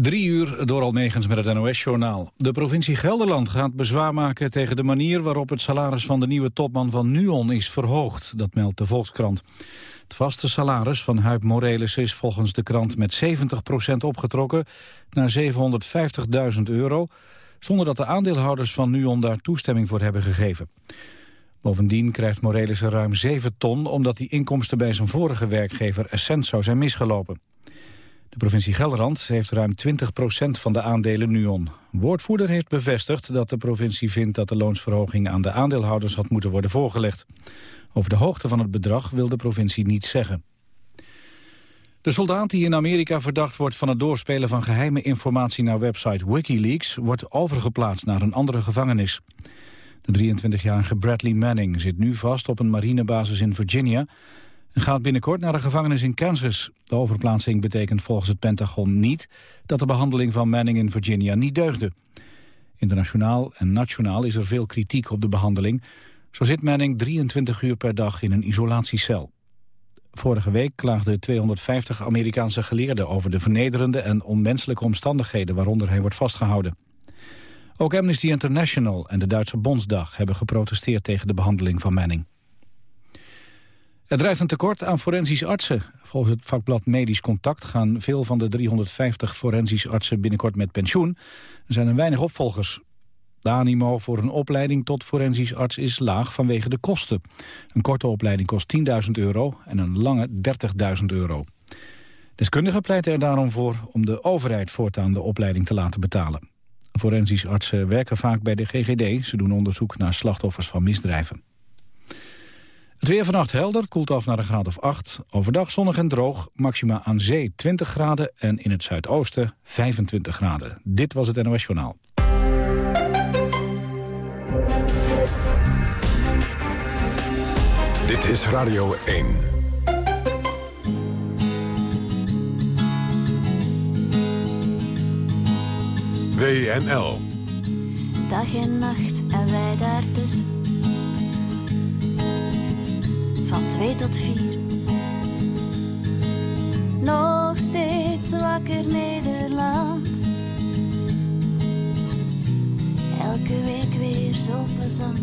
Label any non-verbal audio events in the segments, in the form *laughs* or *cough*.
Drie uur door Almegens met het NOS-journaal. De provincie Gelderland gaat bezwaar maken tegen de manier waarop het salaris van de nieuwe topman van NUON is verhoogd. Dat meldt de Volkskrant. Het vaste salaris van Huib Morelis is volgens de krant met 70% opgetrokken naar 750.000 euro, zonder dat de aandeelhouders van NUON daar toestemming voor hebben gegeven. Bovendien krijgt Morelis er ruim 7 ton omdat die inkomsten bij zijn vorige werkgever Essent zou zijn misgelopen. De provincie Gelderland heeft ruim 20% van de aandelen NUON. woordvoerder heeft bevestigd dat de provincie vindt dat de loonsverhoging aan de aandeelhouders had moeten worden voorgelegd. Over de hoogte van het bedrag wil de provincie niets zeggen. De soldaat die in Amerika verdacht wordt van het doorspelen van geheime informatie naar website Wikileaks wordt overgeplaatst naar een andere gevangenis. De 23-jarige Bradley Manning zit nu vast op een marinebasis in Virginia gaat binnenkort naar een gevangenis in Kansas. De overplaatsing betekent volgens het Pentagon niet dat de behandeling van Manning in Virginia niet deugde. Internationaal en nationaal is er veel kritiek op de behandeling. Zo zit Manning 23 uur per dag in een isolatiecel. Vorige week klaagden 250 Amerikaanse geleerden over de vernederende en onmenselijke omstandigheden waaronder hij wordt vastgehouden. Ook Amnesty International en de Duitse Bondsdag hebben geprotesteerd tegen de behandeling van Manning. Er drijft een tekort aan forensisch artsen. Volgens het vakblad Medisch Contact gaan veel van de 350 forensisch artsen binnenkort met pensioen. Er zijn er weinig opvolgers. De animo voor een opleiding tot forensisch arts is laag vanwege de kosten. Een korte opleiding kost 10.000 euro en een lange 30.000 euro. Deskundigen pleiten er daarom voor om de overheid voortaan de opleiding te laten betalen. Forensisch artsen werken vaak bij de GGD. Ze doen onderzoek naar slachtoffers van misdrijven. Het weer vannacht helder, koelt af naar een graad of 8. Overdag zonnig en droog, maxima aan zee 20 graden... en in het zuidoosten 25 graden. Dit was het NOS Journaal. Dit is Radio 1. WNL. Dag en nacht en wij daartussen van twee tot vier. Nog steeds wakker Nederland. Elke week weer zo plezant.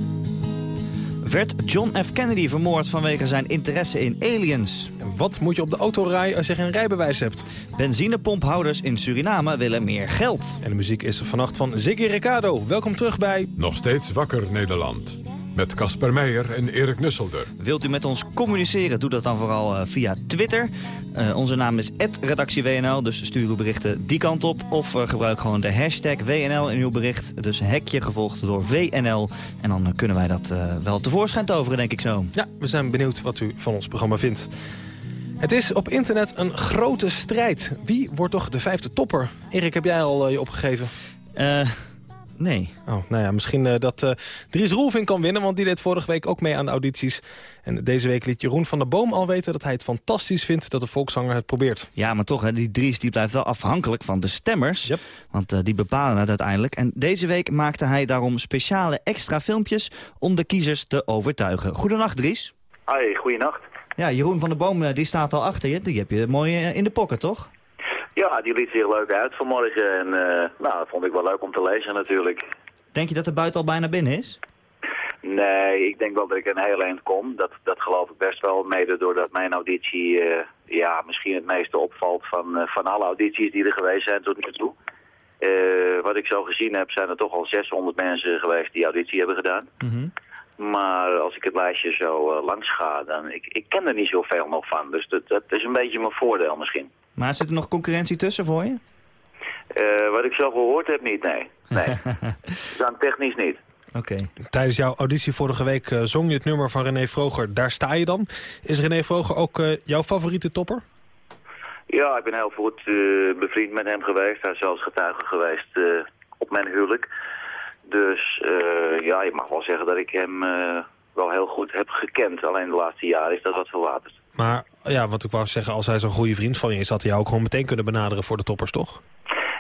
Werd John F. Kennedy vermoord vanwege zijn interesse in aliens? Wat moet je op de auto rijden als je geen rijbewijs hebt? Benzinepomphouders in Suriname willen meer geld. En de muziek is er vannacht van Ziggy Ricardo. Welkom terug bij... Nog steeds wakker Nederland. Met Casper Meijer en Erik Nusselder. Wilt u met ons communiceren? Doe dat dan vooral uh, via Twitter. Uh, onze naam is redactieWNL, dus stuur uw berichten die kant op. Of uh, gebruik gewoon de hashtag WNL in uw bericht. Dus hekje gevolgd door WNL. En dan kunnen wij dat wel tevoorschijn toveren, denk ik zo. Ja, we zijn benieuwd wat u van ons programma vindt. Het is op internet een grote strijd. Wie wordt toch de vijfde topper? Erik, heb jij al je opgegeven? Eh... Nee. Oh, nou ja, misschien uh, dat uh, Dries Roelving kan winnen, want die deed vorige week ook mee aan de audities. En deze week liet Jeroen van der Boom al weten dat hij het fantastisch vindt dat de volkszanger het probeert. Ja, maar toch, hè, die Dries die blijft wel afhankelijk van de stemmers, yep. want uh, die bepalen het uiteindelijk. En deze week maakte hij daarom speciale extra filmpjes om de kiezers te overtuigen. Goedenacht, Dries. Hoi, goedenacht. Ja, Jeroen van der Boom die staat al achter je. Die heb je mooi in de pocket, toch? Ja, die liet zich leuk uit vanmorgen en uh, nou, dat vond ik wel leuk om te lezen natuurlijk. Denk je dat de buiten al bijna binnen is? Nee, ik denk wel dat ik een heel eind kom. Dat, dat geloof ik best wel, mede doordat mijn auditie uh, ja, misschien het meeste opvalt van, uh, van alle audities die er geweest zijn tot nu toe. wat ik zo gezien heb, zijn er toch al 600 mensen geweest die auditie hebben gedaan. Mm -hmm. Maar als ik het lijstje zo langs ga, dan ik, ik ken er niet zoveel nog van. Dus dat, dat is een beetje mijn voordeel misschien. Maar zit er nog concurrentie tussen voor je? Uh, wat ik zo gehoord heb, niet, nee. nee. *laughs* Dan technisch niet. Oké. Okay. Tijdens jouw auditie vorige week uh, zong je het nummer van René Vroger, Daar sta je dan. Is René Vroger ook uh, jouw favoriete topper? Ja, ik ben heel goed bevriend met hem geweest. Hij is zelfs getuige geweest op mijn huwelijk. Dus ja, je mag wel zeggen dat ik hem wel heel goed heb gekend. Alleen de laatste jaren is dat wat verwaterd. Maar ja, wat ik wou zeggen, als hij zo'n goede vriend van je is... had hij jou ook gewoon meteen kunnen benaderen voor de toppers, toch?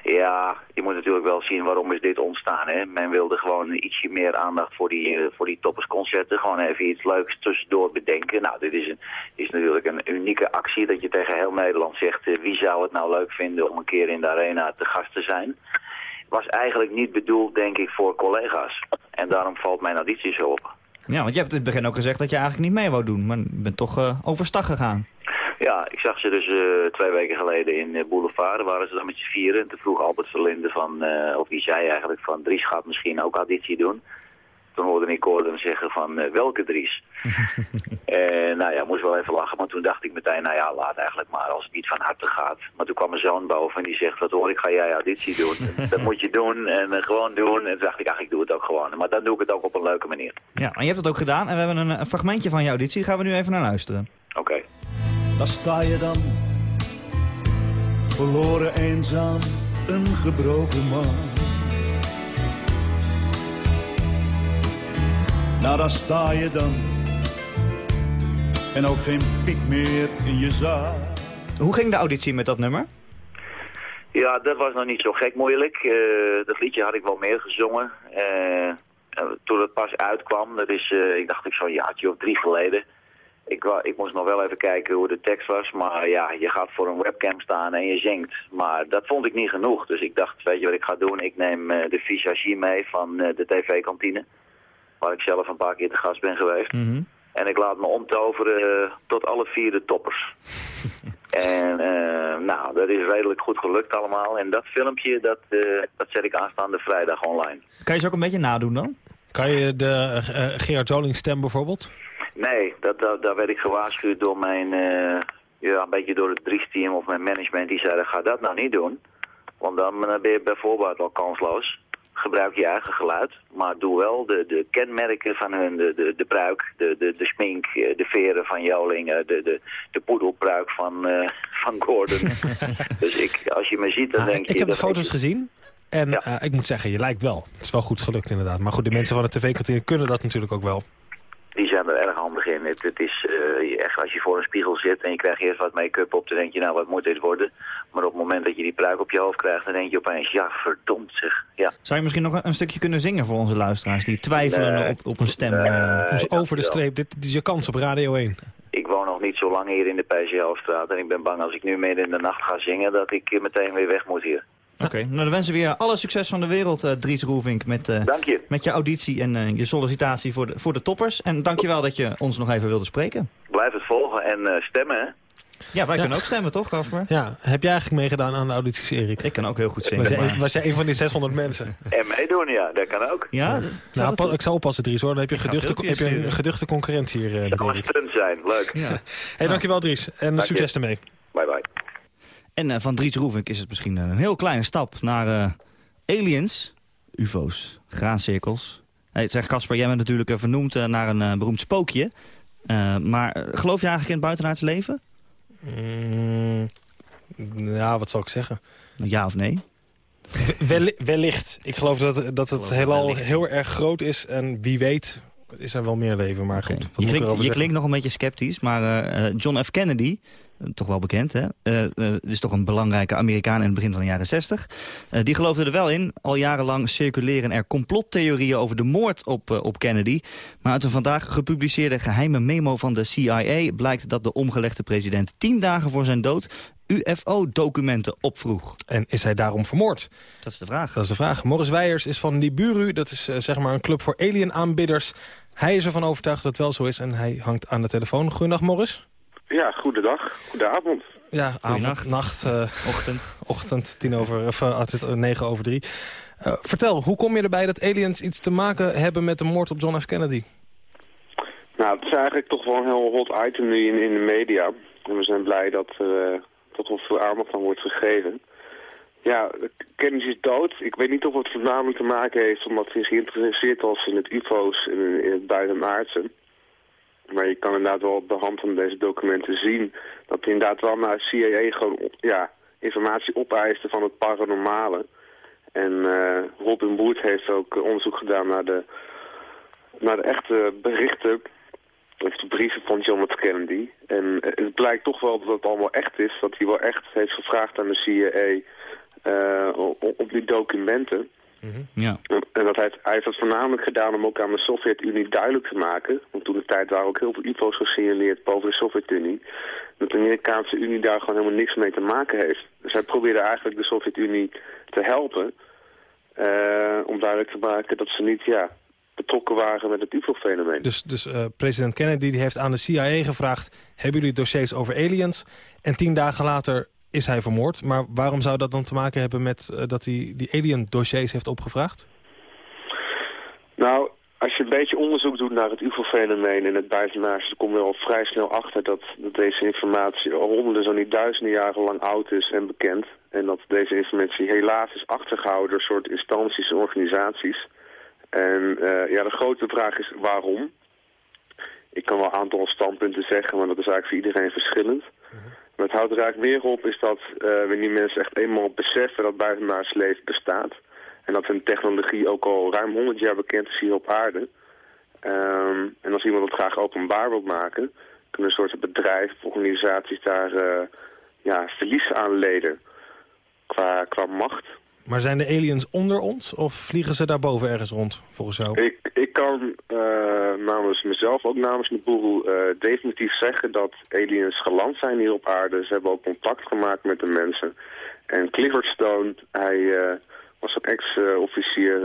Ja, je moet natuurlijk wel zien waarom is dit ontstaan. Hè? Men wilde gewoon ietsje meer aandacht voor die, uh, voor die toppersconcerten. Gewoon even iets leuks tussendoor bedenken. Nou, dit is, een, is natuurlijk een unieke actie dat je tegen heel Nederland zegt... Uh, wie zou het nou leuk vinden om een keer in de arena te gast te zijn. Was eigenlijk niet bedoeld, denk ik, voor collega's. En daarom valt mijn auditie zo op. Ja, want je hebt in het begin ook gezegd dat je eigenlijk niet mee wou doen. Maar je bent toch uh, overstag gegaan. Ja, ik zag ze dus uh, twee weken geleden in uh, Boulevard. Waren ze dan met z'n vieren. En toen vroeg Albert Verlinde van, uh, of die zei eigenlijk van Dries gaat misschien ook auditie doen. Toen hoorde ik Gordon zeggen van welke Dries. *laughs* en nou ja, moest wel even lachen. Maar toen dacht ik meteen, nou ja, laat eigenlijk maar als het niet van harte gaat. Maar toen kwam mijn zoon boven en die zegt, wat hoor ik, ga jij auditie doen? *laughs* dat moet je doen en gewoon doen. En toen dacht ik, ach, ik doe het ook gewoon. Maar dan doe ik het ook op een leuke manier. Ja, en je hebt het ook gedaan. En we hebben een, een fragmentje van je auditie. Daar gaan we nu even naar luisteren. Oké. Okay. Daar sta je dan, verloren eenzaam, een gebroken man. Nou, daar sta je dan, en ook geen piek meer in je zaal. Hoe ging de auditie met dat nummer? Ja, dat was nog niet zo gek moeilijk. Uh, dat liedje had ik wel meer gezongen. Uh, toen het pas uitkwam, dat is, uh, ik dacht ik zo'n jaartje of drie geleden ik, ik moest nog wel even kijken hoe de tekst was. Maar ja, je gaat voor een webcam staan en je zingt. Maar dat vond ik niet genoeg. Dus ik dacht, weet je wat ik ga doen? Ik neem uh, de visagie mee van uh, de tv-kantine. Waar ik zelf een paar keer te gast ben geweest. Mm -hmm. En ik laat me omtoveren uh, tot alle vier de toppers. *laughs* en nou, dat is redelijk goed gelukt allemaal. En dat filmpje, dat, dat zet ik aanstaande vrijdag online. Kan je ze ook een beetje nadoen dan? Kan je de Gerard Joling stem bijvoorbeeld? Nee, dat, dat, daar werd ik gewaarschuwd door mijn, uh, ja, een beetje door het Dries-team of mijn management. Die zeiden, ga dat nou niet doen. Want dan ben je bijvoorbeeld al kansloos. Gebruik je eigen geluid, maar doe wel de, de kenmerken van hun, de, de, de pruik, de, de, de smink, de veren van Joling, de, de, de poedelpruik van, uh, van Gordon. *laughs* dus ik, als je me ziet, dan ah, denk je... Ik heb de foto's gezien. En ja. uh, ik moet zeggen, je lijkt wel. Het is wel goed gelukt inderdaad. Maar goed, de mensen van de tv-kantine kunnen dat natuurlijk ook wel die zijn er erg handig in. Het, het is uh, echt als je voor een spiegel zit en je krijgt eerst wat make-up op, dan denk je, nou wat moet dit worden? Maar op het moment dat je die pruik op je hoofd krijgt, dan denk je opeens, ja verdomd zeg. Ja. Zou je misschien nog een, een stukje kunnen zingen voor onze luisteraars die twijfelen op, op een stem? Nee. eh, eens over de streep. Dit, dit is je kans op Radio 1. Ik woon nog niet zo lang hier in de PCL-straat en ik ben bang als ik nu midden in de nacht ga zingen, dat ik eh, meteen weer weg moet hier. Oké, nou dan wensen we je alle succes van de wereld, eh, Dries Roelvink, met, eh, Dank je. met je auditie en eh, je sollicitatie voor de, voor de toppers. En dankjewel dat je ons nog even wilde spreken. Blijf het volgen en eh, stemmen, hè? Ja, wij Ja. kunnen ook stemmen, toch, Casper? Ja, heb jij eigenlijk meegedaan aan de audities, Erik? Ik kan ook heel goed zingen. maar- was jij een van die 600 mensen? *laughs* En meedoen, ja, dat kan ook. Ja, Nou, dat- ik zou oppassen, Dries, hoor. Dan heb je, geduchte, heb je een geduchte concurrent hier, eh, met Dat kan een stunt zijn, leuk. ja. Hey, dankjewel, Dries. En succes ermee. Bye bye. En eh, van Dries Roelvink is het misschien een heel kleine stap naar eh, aliens, ufo's, graancirkels. Hey, zeg Casper, jij bent natuurlijk eh, vernoemd eh, naar een eh, beroemd spookje. Eh, maar eh, geloof je eigenlijk in het buitenaards leven? Mm, ja, wat zal ik zeggen? Ja of nee? Welli- wellicht. Ik geloof dat, dat het Geloof heelal wellicht. heel erg groot is. En wie weet is er wel meer leven. Maar goed, Je, klinkt, je nog een beetje sceptisch, maar eh, eh, John F. Kennedy, eh, toch wel bekend hè, Eh, eh, is toch een belangrijke Amerikaan in het begin van de jaren 60. Eh, die geloofde er wel in. Al jarenlang circuleren er complottheorieën over de moord op, eh, op Kennedy. Maar uit een vandaag gepubliceerde geheime memo van de CIA blijkt dat de omgelegde president tien dagen voor zijn dood UFO-documenten opvroeg. En is hij daarom vermoord? Dat is de vraag. Dat is de vraag. Morris Weijers is van Nibiru. Dat is eh, zeg maar een club voor alien-aanbidders. Hij is ervan overtuigd dat het wel zo is. En hij hangt aan de telefoon. Goedendag, Morris. Ja, goedendag. Goedenavond. Ja, avond, nacht, eh, Ochtend. *laughs* ochtend, tien over, of, is negen over drie. Eh, vertel, hoe kom je erbij dat aliens iets te maken hebben met de moord op John F. Kennedy? Nou, het is eigenlijk toch wel een heel hot item nu in, in de media. En we zijn blij dat er eh, toch wel veel aandacht aan wordt gegeven. Ja, Kennedy is dood. Ik weet niet of het voornamelijk te maken heeft omdat hij geïnteresseerd was in het ufo's en in, in het buitenaardse. Maar je kan inderdaad wel op de hand van deze documenten zien dat hij inderdaad wel naar CIA gewoon ja, informatie opeiste van het paranormale. En eh, Robin Wood heeft ook onderzoek gedaan naar de, naar de echte berichten of de brieven van John F. Kennedy. En eh, het blijkt toch wel dat het allemaal echt is. Dat hij wel echt heeft gevraagd aan de CIA eh, op, op die documenten. Ja. En dat heeft, hij heeft dat voornamelijk gedaan om ook aan de Sovjet-Unie duidelijk te maken. Want toen de tijd waren ook heel veel UFO's gesignaleerd boven de Sovjet-Unie. Dat de Amerikaanse Unie daar gewoon helemaal niks mee te maken heeft. Dus hij probeerde eigenlijk de Sovjet-Unie te helpen. eh, om duidelijk te maken dat ze niet ja, betrokken waren met het UFO-fenomeen. Dus, dus eh, president Kennedy die heeft aan de CIA gevraagd... hebben jullie dossiers over aliens? En tien dagen later is hij vermoord. Maar waarom zou dat dan te maken hebben met eh, dat hij die alien-dossiers heeft opgevraagd? Nou, als je een beetje onderzoek doet naar het UFO-fenomeen in het buitenaars... dan kom je al vrij snel achter dat, dat deze informatie al honderden, zo niet duizenden jaren lang oud is en bekend. En dat deze informatie helaas is achtergehouden door soort instanties en organisaties. En eh, ja, de grote vraag is waarom. Ik kan wel een aantal standpunten zeggen, maar dat is eigenlijk voor iedereen verschillend. Maar het houdt er eigenlijk meer op is dat eh die mensen echt eenmaal beseffen dat buitenaars leven bestaat... en dat hun technologie ook al ruim 100 jaar bekend is hier op aarde... Ehm, en als iemand het graag openbaar wil maken... kunnen soorten bedrijven organisaties daar eh, ja, verlies aan leden qua, qua macht... Maar zijn de aliens onder ons of vliegen ze daarboven ergens rond, volgens jou? Ik, ik kan eh, namens mezelf, ook namens boeroe, eh, definitief zeggen dat aliens geland zijn hier op aarde. Ze hebben ook contact gemaakt met de mensen. En Clifford Stone, hij eh, was een ex-officier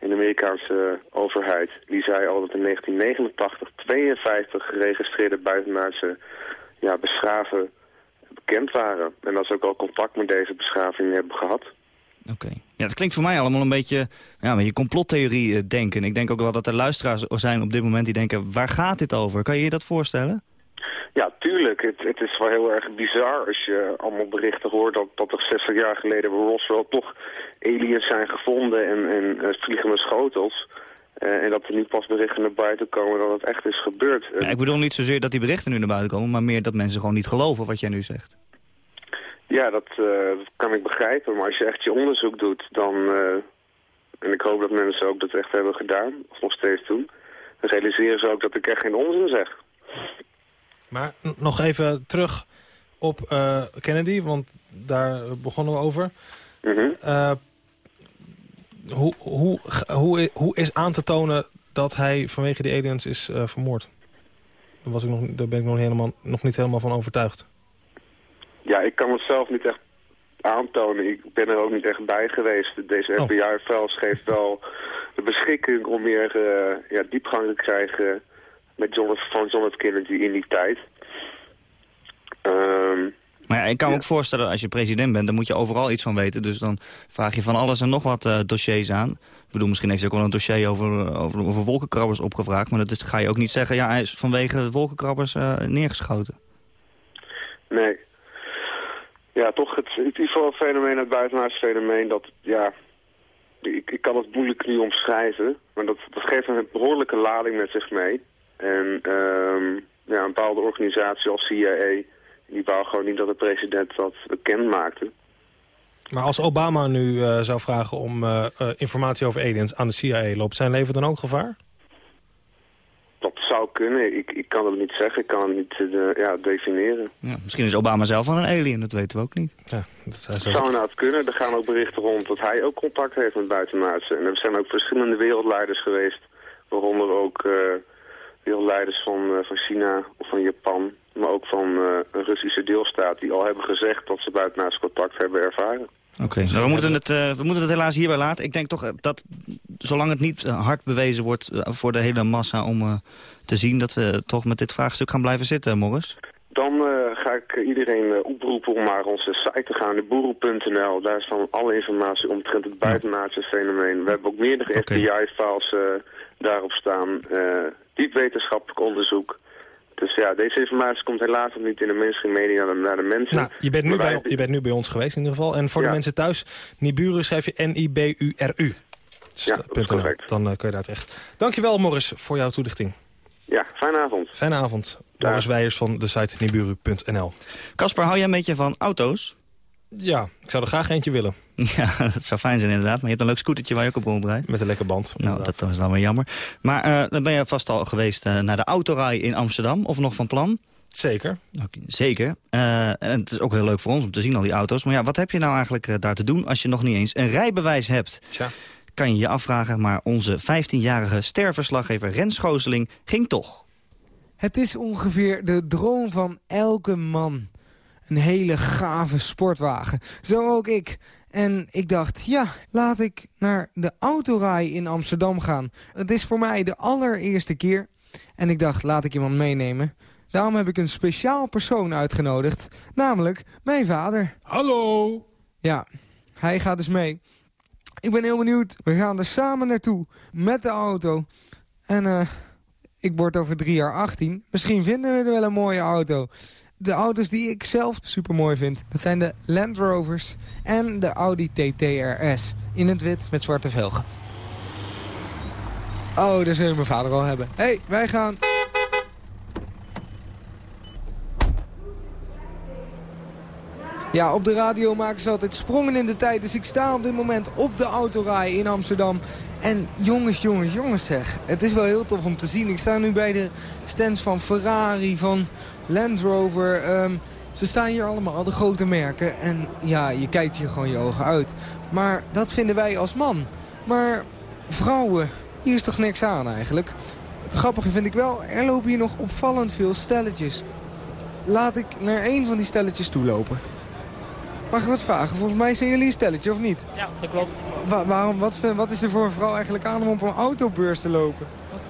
in de Amerikaanse overheid. Die zei al dat in 1989 52 geregistreerde buitenaardse ja, beschaven bekend waren. En dat ze ook al contact met deze beschaving hebben gehad. Oké. Ja, dat klinkt voor mij allemaal een beetje, ja, een beetje complottheorie eh, denken. Ik denk ook wel dat er luisteraars zijn op dit moment die denken... waar gaat dit over? Kan je je dat voorstellen? Ja, tuurlijk. Het, het is wel heel erg bizar als je allemaal berichten hoort dat, dat er 60 jaar geleden bij Roswell toch aliens zijn gevonden en, en eh, vliegende schotels. Eh, en dat er nu pas berichten naar buiten komen dat het echt is gebeurd. Ja, ik bedoel niet zozeer dat die berichten nu naar buiten komen... maar meer dat mensen gewoon niet geloven wat jij nu zegt. Ja, dat, eh, dat kan ik begrijpen. Maar als je echt je onderzoek doet, dan... eh, en ik hoop dat mensen ook dat echt hebben gedaan, of nog steeds doen... dan realiseren ze ook dat ik echt geen onzin zeg. Maar nog even terug op eh, Kennedy, want daar begonnen we over. Mhm. Hoe, hoe, hoe, hoe is aan te tonen dat hij vanwege die aliens is vermoord? Daar, was ik nog, daar ben ik nog, helemaal, nog niet helemaal van overtuigd. Ja, ik kan het zelf niet echt aantonen. Ik ben er ook niet echt bij geweest. Deze Oh. FBI-files geeft wel de beschikking om meer eh, ja, diepgang te krijgen met John, van John F. Kennedy in die tijd. Ehm, Maar ja, ik kan me Ja. ook voorstellen, als je president bent... dan moet je overal iets van weten. Dus dan vraag je van alles en nog wat eh, dossiers aan. Ik bedoel, misschien heeft hij ook wel een dossier over, over, over wolkenkrabbers opgevraagd. Maar dat is, ga je ook niet zeggen... ja, hij is vanwege wolkenkrabbers eh, neergeschoten. nee. Ja, toch het, het UFO-fenomeen, het buitenaardse fenomeen, dat, ja... Ik, ik kan het moeilijk nu omschrijven, maar dat, dat geeft een behoorlijke lading met zich mee. En ehm, ja, een bepaalde organisatie als CIA, die wou gewoon niet dat de president dat bekend maakte. Maar als Obama nu eh, zou vragen om eh, eh, informatie over aliens aan de CIA... loopt zijn leven dan ook gevaar? Dat zou kunnen, ik, ik kan het niet zeggen, ik kan het niet eh, ja, definiëren. Ja, misschien is Obama zelf wel een alien, dat weten we ook niet. Ja, dat Het zou inderdaad kunnen, er gaan ook berichten rond dat hij ook contact heeft met buitenaardse. En er zijn ook verschillende wereldleiders geweest, waaronder ook eh, wereldleiders van, eh, van China of van Japan... maar ook van eh, een Russische deelstaat die al hebben gezegd dat ze buitenaardse contact hebben ervaren. Oké, nou, we, moeten het, eh, we moeten het helaas hierbij laten. Ik denk toch eh, dat, zolang het niet eh, hard bewezen wordt voor de hele massa om eh, te zien... dat we toch met dit vraagstuk gaan blijven zitten, Morris. Dan eh, ga ik iedereen eh, oproepen om naar onze site te gaan, boeroe.nl. Daar staan alle informatie omtrent het buitenaardse fenomeen. We hebben ook meerdere. FBI-files eh, daarop staan. eh, diep wetenschappelijk onderzoek. Dus ja, deze informatie komt helaas nog niet in de mainstream media naar de, naar de mensen. Nou, je bent, nu bij, je bent nu bij ons geweest in ieder geval. En voor de Ja. mensen thuis, Niburu schrijf je N-I-B-U-R-U. Ja, dat is .nl. correct. Dan eh, kun je daar terecht. Dankjewel Morris voor jouw toelichting. Ja, fijne avond. Fijne avond. Morris Weijers van de site niburu.nl. Kasper, hou jij een beetje van auto's? Ja, ik zou er graag eentje willen. *laughs* Ja, dat zou fijn zijn inderdaad. Maar je hebt een leuk scootertje waar je ook op rondrijdt. Met een lekker band. Nou, dat is dan weer jammer. Maar eh, dan ben je vast al geweest eh, naar de autorij in Amsterdam, of nog van plan. Zeker. Okay, zeker. Uh, en het is ook heel leuk voor ons om te zien al die auto's. Maar ja, wat heb je nou eigenlijk uh, daar te doen als je nog niet eens een rijbewijs hebt? Tja. Kan je je afvragen, maar onze 15-jarige sterverslaggever Rens Schooseling ging toch. Het is ongeveer de droom van elke man. Een hele gave sportwagen. Zo ook ik. En ik dacht, ja, laat ik naar de autorij in Amsterdam gaan. Het is voor mij de allereerste keer. En ik dacht, laat ik iemand meenemen. Daarom heb ik een speciaal persoon uitgenodigd. Namelijk mijn vader. Hallo! Ja, hij gaat dus mee. Ik ben heel benieuwd. We gaan er samen naartoe. Met de auto. En eh, ik word over drie jaar 18. Misschien vinden we er wel een mooie auto. De auto's die ik zelf super mooi vind. Dat zijn de Land Rovers en de Audi TT-RS. In het wit met zwarte velgen. Oh, daar zullen mijn vader al hebben. Hé, hey, wij gaan... Ja, op de radio maken ze altijd sprongen in de tijd. Dus ik sta op dit moment op de autorij in Amsterdam. En jongens, jongens, jongens zeg. Het is wel heel tof om te zien. Ik sta nu bij de stands van Ferrari, van Land Rover. Ehm, ze staan hier allemaal, de grote merken. En ja, je kijkt hier gewoon je ogen uit. Maar dat vinden wij als man. Maar vrouwen, hier is toch niks aan eigenlijk. Het grappige vind ik wel, er lopen hier nog opvallend veel stelletjes. Laat ik naar één van die stelletjes toe lopen. Mag ik wat vragen? Volgens mij zijn jullie een stelletje, of niet? Ja, dat klopt. waarom, wat, wat is er voor een vrouw eigenlijk aan om op een autobeurs te lopen?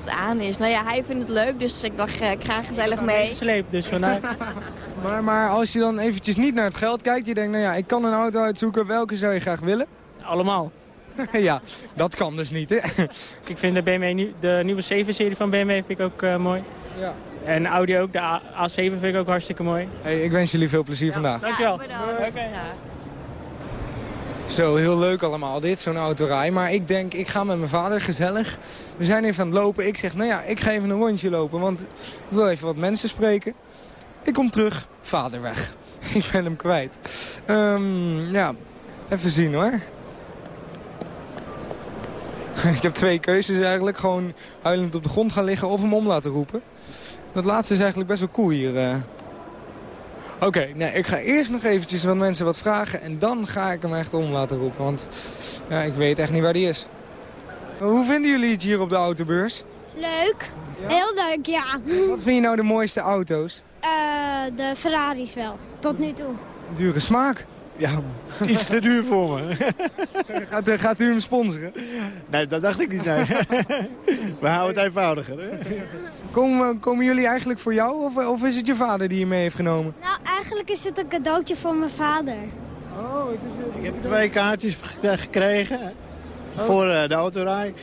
Het aan is? Nou ja, hij vindt het leuk, dus ik dacht, eh, ik ga gezellig mee. Sleep, dus vandaar. *laughs* maar, maar als je dan eventjes niet naar het geld kijkt, je denkt, nou ja, ik kan een auto uitzoeken. Welke zou je graag willen? Allemaal. *laughs* ja, dat kan dus niet, hè? *laughs* ik vind de, BMW, de nieuwe 7-serie van BMW vind ik ook uh, mooi. Ja. En Audi ook, de A7 vind ik ook hartstikke mooi. Hey, ik wens jullie veel plezier ja, vandaag. Dankjewel. Ja, okay. ja. Zo, heel leuk allemaal dit, zo'n autorij. Maar ik denk, ik ga met mijn vader gezellig. We zijn even aan het lopen. Ik zeg, nou ja, ik ga even een rondje lopen, want ik wil even wat mensen spreken. Ik kom terug, vader weg. *laughs* ik ben hem kwijt. Um, ja, even zien hoor. *laughs* ik heb twee keuzes eigenlijk. Gewoon huilend op de grond gaan liggen of hem om laten roepen. Dat laatste is eigenlijk best wel cool hier. Uh. Oké, okay, nee, ik ga eerst nog eventjes wat mensen wat vragen... en dan ga ik hem echt om laten roepen. Want ja, ik weet echt niet waar die is. Hoe vinden jullie het hier op de autobeurs? Leuk. Ja? Heel leuk, ja. Wat vind je nou de mooiste auto's? Uh, de Ferraris wel, tot nu toe. Dure smaak. Ja, *laughs* iets te duur voor me. *laughs* gaat, gaat, u hem sponsoren? Nee, dat dacht ik niet. Nee. *laughs* We houden het eenvoudiger. Hè? Komen, komen jullie eigenlijk voor jou of, of is het je vader die je mee heeft genomen? Nou, eigenlijk is het een cadeautje voor mijn vader. Oh, het is, ik heb twee kaartjes gekregen voor uh, de autorij.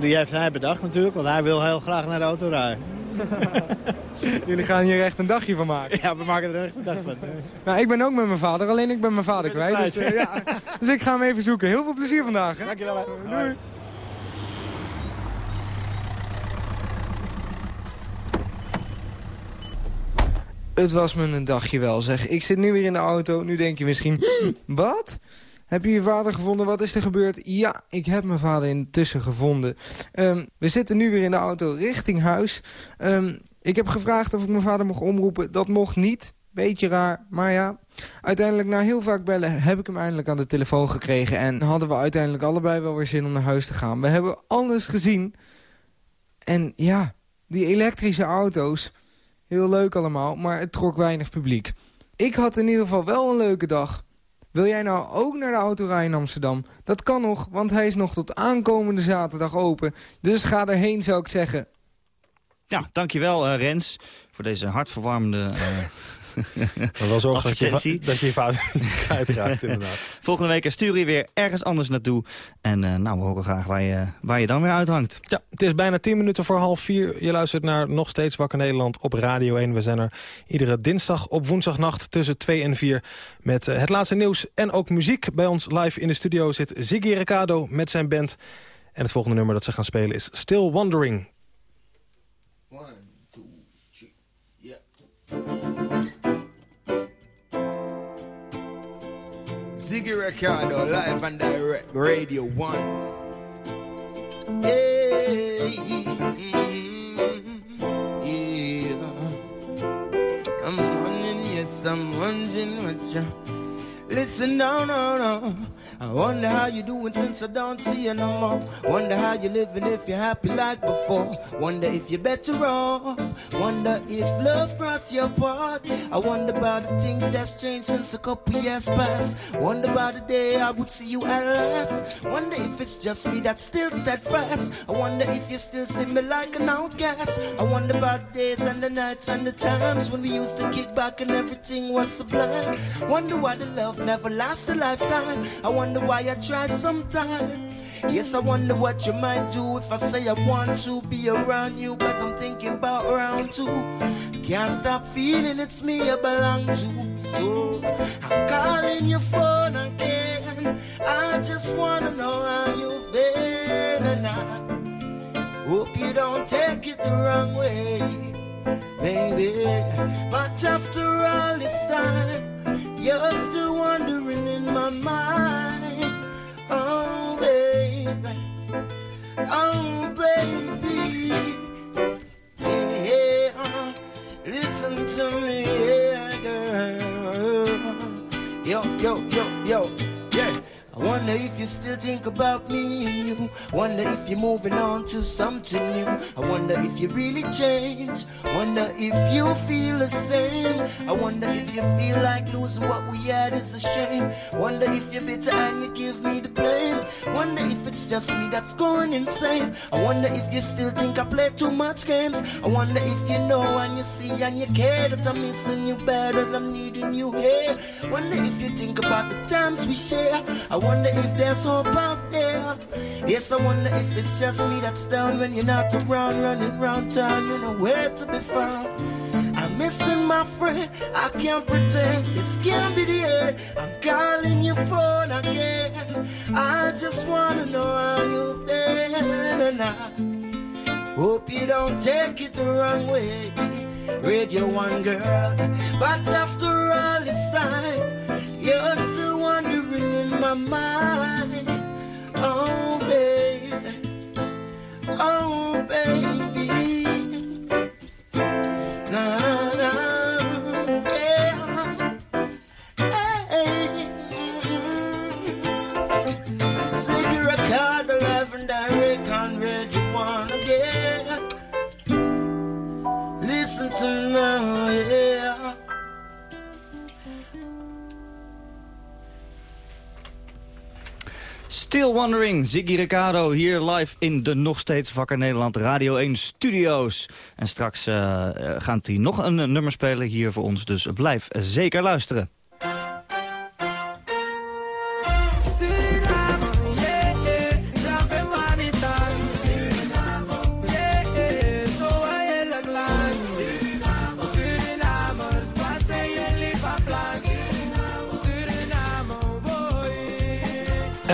Die heeft hij bedacht natuurlijk, want hij wil heel graag naar de autorij. *laughs* Jullie gaan hier echt een dagje van maken. Ja, we maken er echt een dag van. nou, ik ben ook met mijn vader, alleen ik ben mijn vader kwijt. Dus, uh, ja. dus ik ga hem even zoeken. Heel veel plezier vandaag. Hè? Dankjewel. Doei. Het was me een dagje wel, zeg. Ik zit nu weer in de auto. Nu denk je misschien, *gasps* wat? Heb je je vader gevonden? Wat is er gebeurd? Ja, ik heb mijn vader intussen gevonden. Um, we zitten nu weer in de auto richting huis. Um, ik heb gevraagd of ik mijn vader mocht omroepen. Dat mocht niet. Beetje raar, maar ja. Uiteindelijk, na heel vaak bellen, heb ik hem eindelijk aan de telefoon gekregen. En hadden we uiteindelijk allebei wel weer zin om naar huis te gaan. We hebben alles gezien. En ja, die elektrische auto's... Heel leuk allemaal, maar het trok weinig publiek. Ik had in ieder geval wel een leuke dag. Wil jij nou ook naar de autorij in Amsterdam? Dat kan nog, want hij is nog tot aankomende zaterdag open. Dus ga erheen, zou ik zeggen. Ja, dankjewel uh, Rens voor deze hartverwarmende uh, *laughs* *laughs* Maar wel zorg dat je, dat je je vader *laughs* niet kwijtraakt, inderdaad. Volgende week stuur je weer ergens anders naartoe. En uh, nou, we horen graag waar je, waar je dan weer uithangt. Ja, het is bijna 10 minuten voor half vier. Je luistert naar Nog Steeds Wakker Nederland op Radio 1. We zijn er iedere dinsdag op woensdagnacht tussen 2 en 4... met uh, het laatste nieuws en ook muziek. Bij ons live in de studio zit Ziggy Recado met zijn band. En het volgende nummer dat ze gaan spelen is Still Wondering. One, two, three, yeah. Ziggy Ricardo, live and direct, Radio 1. Hey, mm, yeah. I'm wondering what you Listen, no, no, no. I wonder how you're doing since I don't see you no more. Wonder how you're living if you're happy like before. Wonder if you're better off. Wonder if love crossed your path. I wonder about the things that's changed since a couple years past. Wonder about the day I would see you at last. Wonder if it's just me that's still steadfast. I wonder if you still see me like an outcast. I wonder about the days and the nights and the times when we used to kick back and everything was sublime. Wonder why the love never lasts a lifetime. I wonder why I try sometime. Yes, I wonder what you might do if I say I want to be around you. Cause I'm thinking about round two. Can't stop feeling it's me I belong to. So I'm calling your phone again. I just wanna know how you've been and I hope you don't take it the wrong way, think about me if you're moving on to something new. I wonder if you really change. Wonder if you feel the same. I wonder if you feel like losing what we had is a shame. Wonder if you're bitter and you give me the blame. Wonder if it's just me that's going insane. I wonder if you still think I play too much games. I wonder if you know and you see and you care that I'm missing you better than I'm needing you here. Wonder if you think about the times we share. I wonder if there's hope out there. Yes, I wonder if it's just me that's down when you're not around, running round town. You know where to be found. I'm missing my friend. I can't pretend this can't be the end. I'm calling your phone again. I just wanna know how you've been, and I hope you don't take it the wrong way. Radio One girl, but after all this time, you're still wandering in my mind. Oh, baby. Oh, baby. Still Wondering, Ziggy Ricardo hier live in de nog steeds Wakker Nederland Radio 1 studio's. En straks uh, gaat hij nog een nummer spelen hier voor ons, dus blijf zeker luisteren.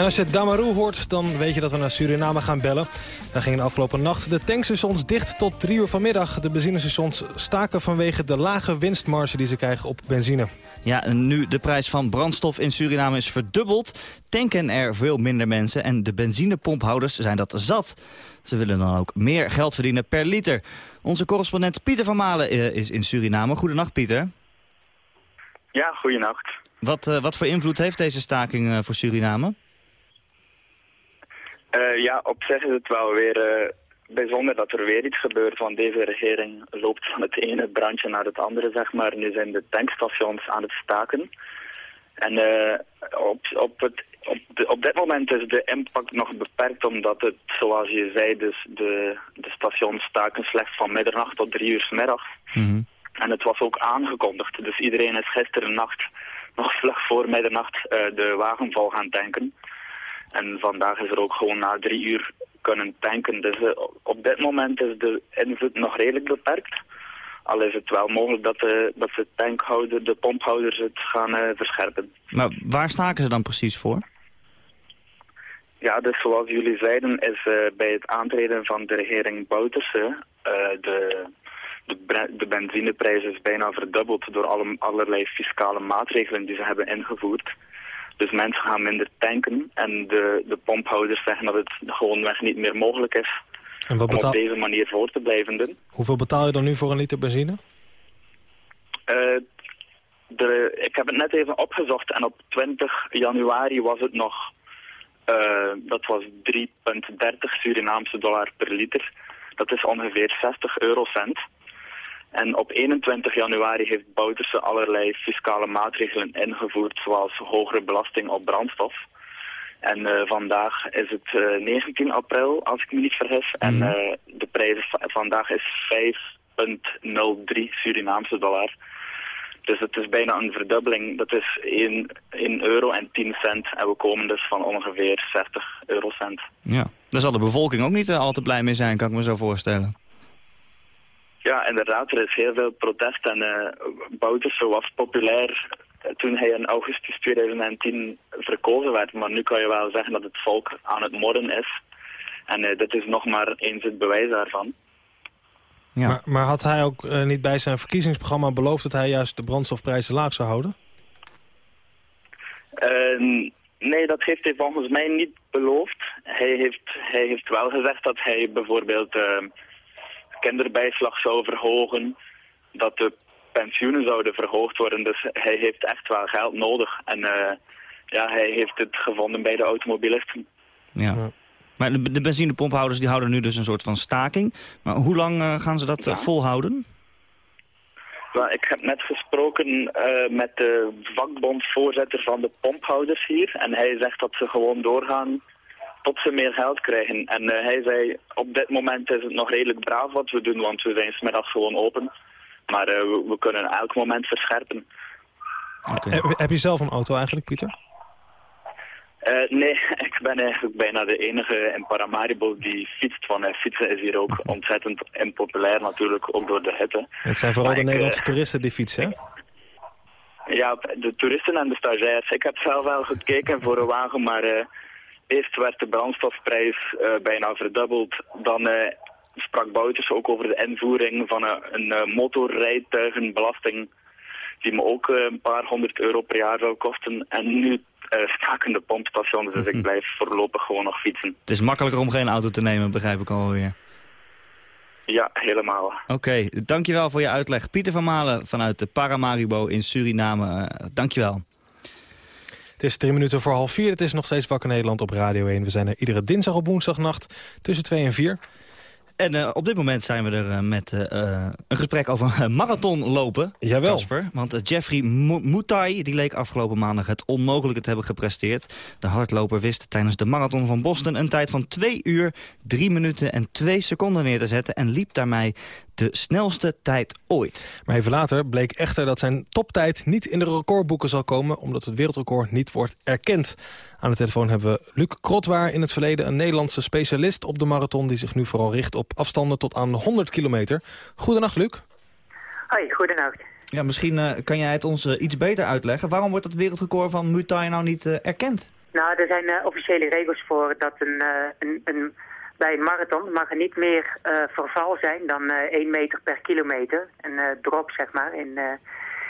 En als je Damaru hoort, dan weet je dat we naar Suriname gaan bellen. Daar ging de afgelopen nacht de tankstations dicht tot drie uur vanmiddag. De benzinestations staken vanwege de lage winstmarge die ze krijgen op benzine. Ja, en nu de prijs van brandstof in Suriname is verdubbeld... tanken er veel minder mensen en de benzinepomphouders zijn dat zat. Ze willen dan ook meer geld verdienen per liter. Onze correspondent Pieter van Malen is in Suriname. Goedenacht, Pieter. Ja, goedenacht. Wat, uh, wat voor invloed heeft deze staking uh, voor Suriname? Uh, ja, op zich is het wel weer uh, bijzonder dat er weer iets gebeurt. Want deze regering loopt van het ene brandje naar het andere, zeg maar. Nu zijn de tankstations aan het staken. En uh, op, op, het, op, de, op dit moment is de impact nog beperkt, omdat het, zoals je zei, dus de, de stations staken slechts van middernacht tot drie uur s middags. Mm -hmm. En het was ook aangekondigd. Dus iedereen is gisteren nacht, nog vlug voor middernacht, de wagen vol gaan tanken. En vandaag is er ook gewoon na drie uur kunnen tanken. Dus uh, op dit moment is de invloed nog redelijk beperkt. Al is het wel mogelijk dat de, dat de tankhouder, de pomphouders het gaan uh, verscherpen. Maar waar staken ze dan precies voor? Ja, dus zoals jullie zeiden is uh, bij het aantreden van de regering Bouterse de, de, de benzineprijs is bijna verdubbeld door alle, allerlei fiscale maatregelen die ze hebben ingevoerd. Dus mensen gaan minder tanken en de, de pomphouders zeggen dat het gewoonweg niet meer mogelijk is en wat betaal... om op deze manier voor te blijven doen. Hoeveel betaal je dan nu voor een liter benzine? Uh, de, ik heb het net even opgezocht en op 20 januari was het nog, eh, dat was 3,30 Surinaamse dollar per liter. Dat is ongeveer 60 eurocent. En op 21 januari heeft Bouterse allerlei fiscale maatregelen ingevoerd, zoals hogere belasting op brandstof. En eh, vandaag is het eh, 19 april, als ik me niet vergis. En Mhm. eh, de prijs va- vandaag is 5,03 Surinaamse dollar. Dus het is bijna een verdubbeling. Dat is 1, 1 euro en 10 cent. En we komen dus van ongeveer 60 eurocent. Ja. Daar zal de bevolking ook niet eh, al te blij mee zijn, kan ik me zo voorstellen. Ja, inderdaad, er is heel veel protest en eh Bouterse was populair eh, toen hij in augustus 2010 verkozen werd. Maar nu kan je wel zeggen dat het volk aan het modden is. En eh, dit is nog maar eens het bewijs daarvan. Maar, maar had hij ook eh, niet bij zijn verkiezingsprogramma beloofd... dat hij juist de brandstofprijzen laag zou houden? Eh, nee, dat heeft hij volgens mij niet beloofd. Hij heeft, hij heeft wel gezegd dat hij bijvoorbeeld eh, kinderbijslag zou verhogen, dat de pensioenen zouden verhoogd worden. Dus hij heeft echt wel geld nodig. En eh, ja, hij heeft het gevonden bij de automobilisten. Ja. Maar de, de benzinepomphouders die houden nu dus een soort van staking. Maar hoe lang eh, gaan ze dat eh, volhouden? Wel, ik heb net gesproken eh, met de vakbondvoorzitter van de pomphouders hier. En hij zegt dat ze gewoon doorgaan tot ze meer geld krijgen. En eh, hij zei, op dit moment is het nog redelijk braaf wat we doen, want we zijn smiddags gewoon open. Maar eh, we, we kunnen elk moment verscherpen. Heb, heb je zelf een auto eigenlijk, Pieter? Eh, nee, *laughs* ik ben eigenlijk bijna de enige in Paramaribo die fietst. Want eh, fietsen is hier ook *laughs* ontzettend impopulair natuurlijk, ook door de hitte. Het zijn vooral Maar de ik, Nederlandse eh, toeristen die fietsen, hè? Ja, de toeristen en de stagiairs. Ik heb zelf wel gekeken voor een wagen, maar eh, eerst werd de brandstofprijs eh, bijna verdubbeld. Dan eh, sprak Bouters ook over de invoering van een, een eh, motorrijtuigenbelasting die me ook eh, een paar honderd euro per jaar zou kosten. En nu eh, staken de pompstations, dus ik *laughs* blijf voorlopig gewoon nog fietsen. Het is makkelijker om geen auto te nemen, begrijp ik alweer. Ja, helemaal. Oké, dankjewel voor je uitleg. Pieter van Malen vanuit de Paramaribo in Suriname. Dankjewel. Het is drie minuten voor half vier. Het is nog steeds Wakker Nederland op Radio 1. We zijn er iedere dinsdag op woensdagnacht tussen twee en vier. En uh, op dit moment zijn we er uh, met uh, een gesprek over marathon lopen. Jawel. Kasper, want Jeffrey Mutai die leek afgelopen maandag het onmogelijke te hebben gepresteerd. De hardloper wist tijdens de marathon van Boston een tijd van 2 uur, 3 minuten en 2 seconden neer te zetten. En liep daarmee de snelste tijd ooit. Maar even later bleek echter dat zijn toptijd niet in de recordboeken zal komen... omdat het wereldrecord niet wordt erkend. Aan de telefoon hebben we Luc Krotwaar in het verleden... een Nederlandse specialist op de marathon... die zich nu vooral richt op afstanden tot aan 100 kilometer. Goedenacht, Luc. Hoi, goedenacht. Ja, misschien uh, kan jij het ons uh, iets beter uitleggen. Waarom wordt het wereldrecord van Mutai nou niet uh, erkend? Nou, er zijn officiële regels voor dat een, een, een bij een marathon mag er niet meer uh, verval zijn dan uh, 1 meter per kilometer. Een uh, drop, zeg maar. In,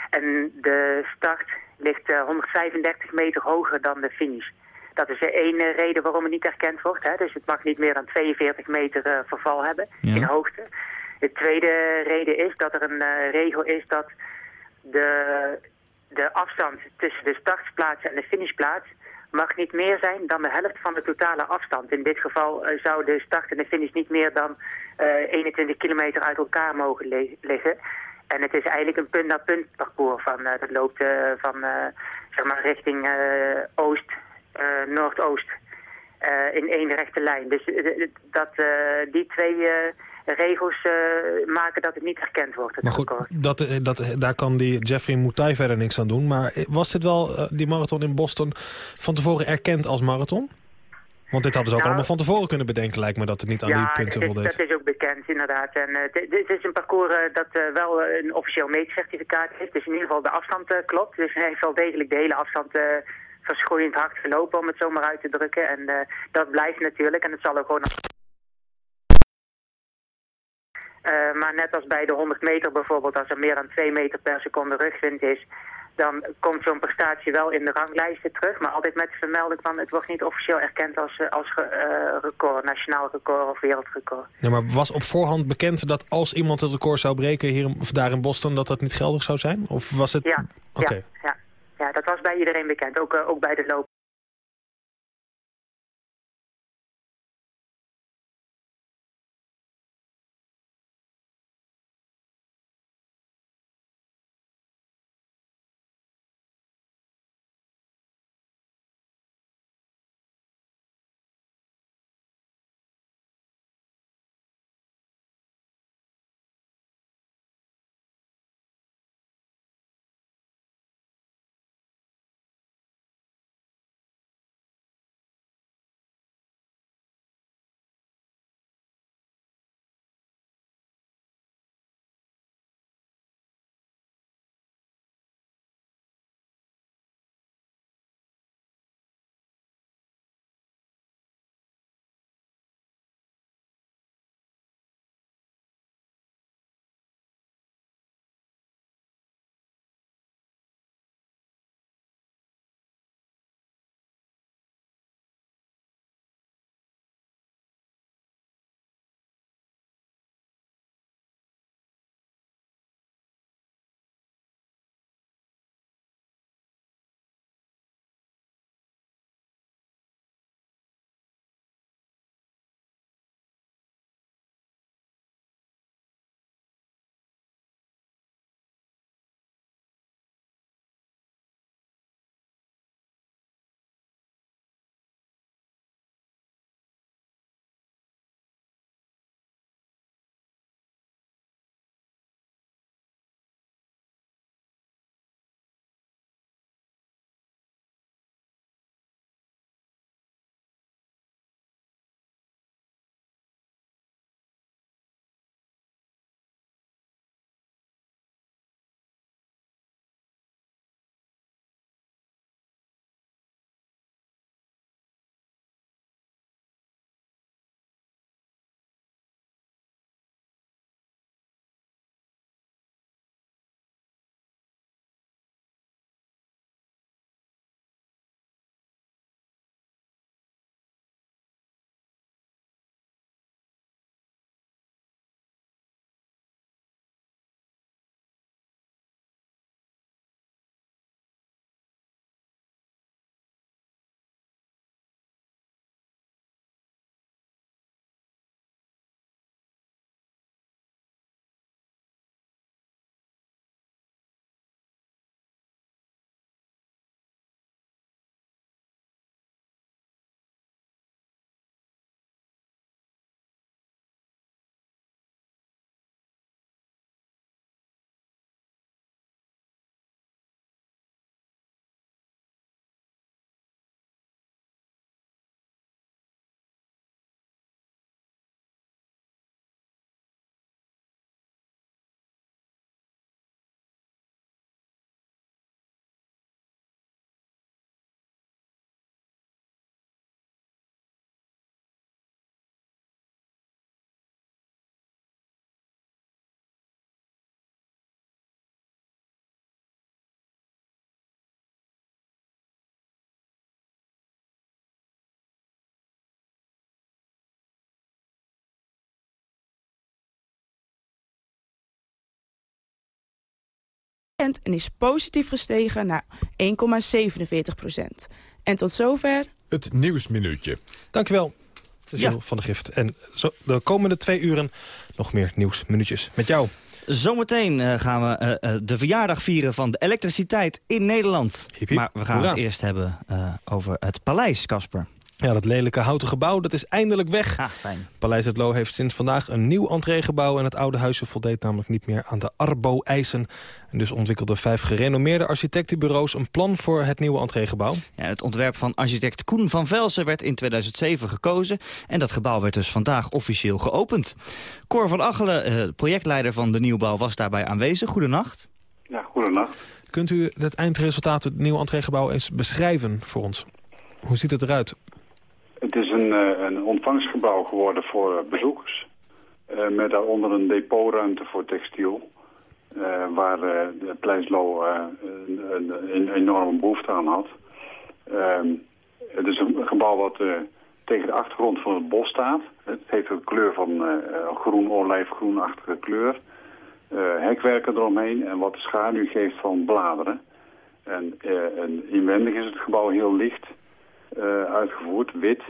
en de start ligt 135 meter hoger dan de finish. Dat is één reden waarom het niet erkend wordt. Hè? Dus het mag niet meer dan 42 meter verval hebben ja. in hoogte. De tweede reden is dat er een regel is dat de, de afstand tussen de startplaats en de finishplaats mag niet meer zijn dan de helft van de totale afstand. In dit geval uh, zou de start en de finish niet meer dan uh, 21 kilometer uit elkaar mogen liggen. En het is eigenlijk een punt-naar-punt -punt parcours. Van, uh, dat loopt van zeg maar richting oost, noordoost in één rechte lijn. Dus dat, die twee regels uh, maken dat het niet erkend wordt. Het maar goed, dat, dat, daar kan die Jeffrey Mutai verder niks aan doen. Maar was dit wel, uh, die marathon in Boston, van tevoren erkend als marathon? Want dit hadden ze ook nou, allemaal van tevoren kunnen bedenken, lijkt me, dat het niet aan ja, die punten voldeed. dat is ook bekend, inderdaad. En uh, dit is een parcours dat wel een officieel meetcertificaat heeft. Dus in ieder geval de afstand klopt. Dus hij heeft wel degelijk de hele afstand verschroeiend hard gelopen, om het zo maar uit te drukken. En dat blijft natuurlijk. En het zal ook gewoon... Uh, maar net als bij de 100 meter bijvoorbeeld, als er meer dan 2 meter per seconde rugwind is, dan komt zo'n prestatie wel in de ranglijsten terug. Maar altijd met vermelding van het wordt niet officieel erkend als, eh, als eh, record, nationaal record of wereldrecord. Ja, maar was op voorhand bekend dat als iemand het record zou breken hier of daar in Boston, dat dat niet geldig zou zijn? Of was het... Ja, Oké. ja, ja, ja, dat was bij iedereen bekend, ook, eh, ook bij de loop. En is positief gestegen naar 1,47 procent. En tot zover... Het Nieuwsminuutje. Dankjewel, Cecile Ja. van de Gift. En zo, de komende twee uren nog meer nieuwsminuutjes met jou. Zometeen eh, gaan we eh, eh, de verjaardag vieren van de elektriciteit in Nederland. Hiep, hiep. Maar we gaan Hoera. het eerst hebben eh, over het paleis, Casper. Ja, dat lelijke houten gebouw, dat is eindelijk weg. Ah, fijn. Paleis Het Loo heeft sinds vandaag een nieuw entreegebouw... en het oude huisje voldeed namelijk niet meer aan de Arbo-eisen. En dus ontwikkelden vijf gerenommeerde architectenbureaus... een plan voor het nieuwe entreegebouw. Ja, het ontwerp van architect Koen van Velsen werd in 2007 gekozen. En dat gebouw werd dus vandaag officieel geopend. Cor van Achelen, eh, projectleider van de nieuwbouw, was daarbij aanwezig. Goedenacht. Ja, goedenacht. Kunt u het eindresultaat, het nieuwe entreegebouw, eens beschrijven voor ons? Hoe ziet het eruit? Een, eh, een ontvangstgebouw geworden voor eh, bezoekers. Eh, met daaronder een depotruimte voor textiel. waar de een, een, een, enorme behoefte aan had. Ehm, het is een gebouw wat tegen de achtergrond van het bos staat. Het heeft een kleur van groen, olijfgroenachtige kleur. hekwerken eromheen en wat schaduw geeft van bladeren. En, en inwendig is het gebouw heel licht uitgevoerd, wit.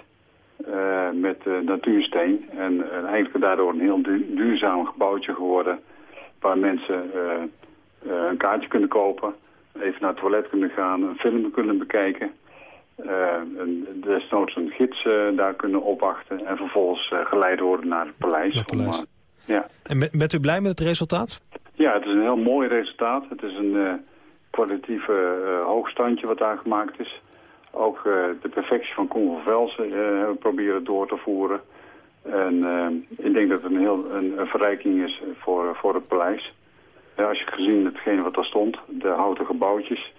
Uh, met uh, natuursteen. En uh, eigenlijk daardoor een heel du duurzaam gebouwtje geworden... waar mensen een kaartje kunnen kopen, even naar het toilet kunnen gaan... een film kunnen bekijken... en desnoods een gids daar kunnen opwachten... en vervolgens geleid worden naar het paleis. Het paleis. Om, ja. En bent u blij met het resultaat? Ja, het is een heel mooi resultaat. Het is een kwalitatieve hoogstandje wat daar gemaakt is... Ook uh, de perfectie van Koen van Velsen hebben we proberen door te voeren. En uh, ik denk dat het een, heel, een, een verrijking is voor, voor het paleis. als je gezien hetgene wat daar stond, de houten gebouwtjes...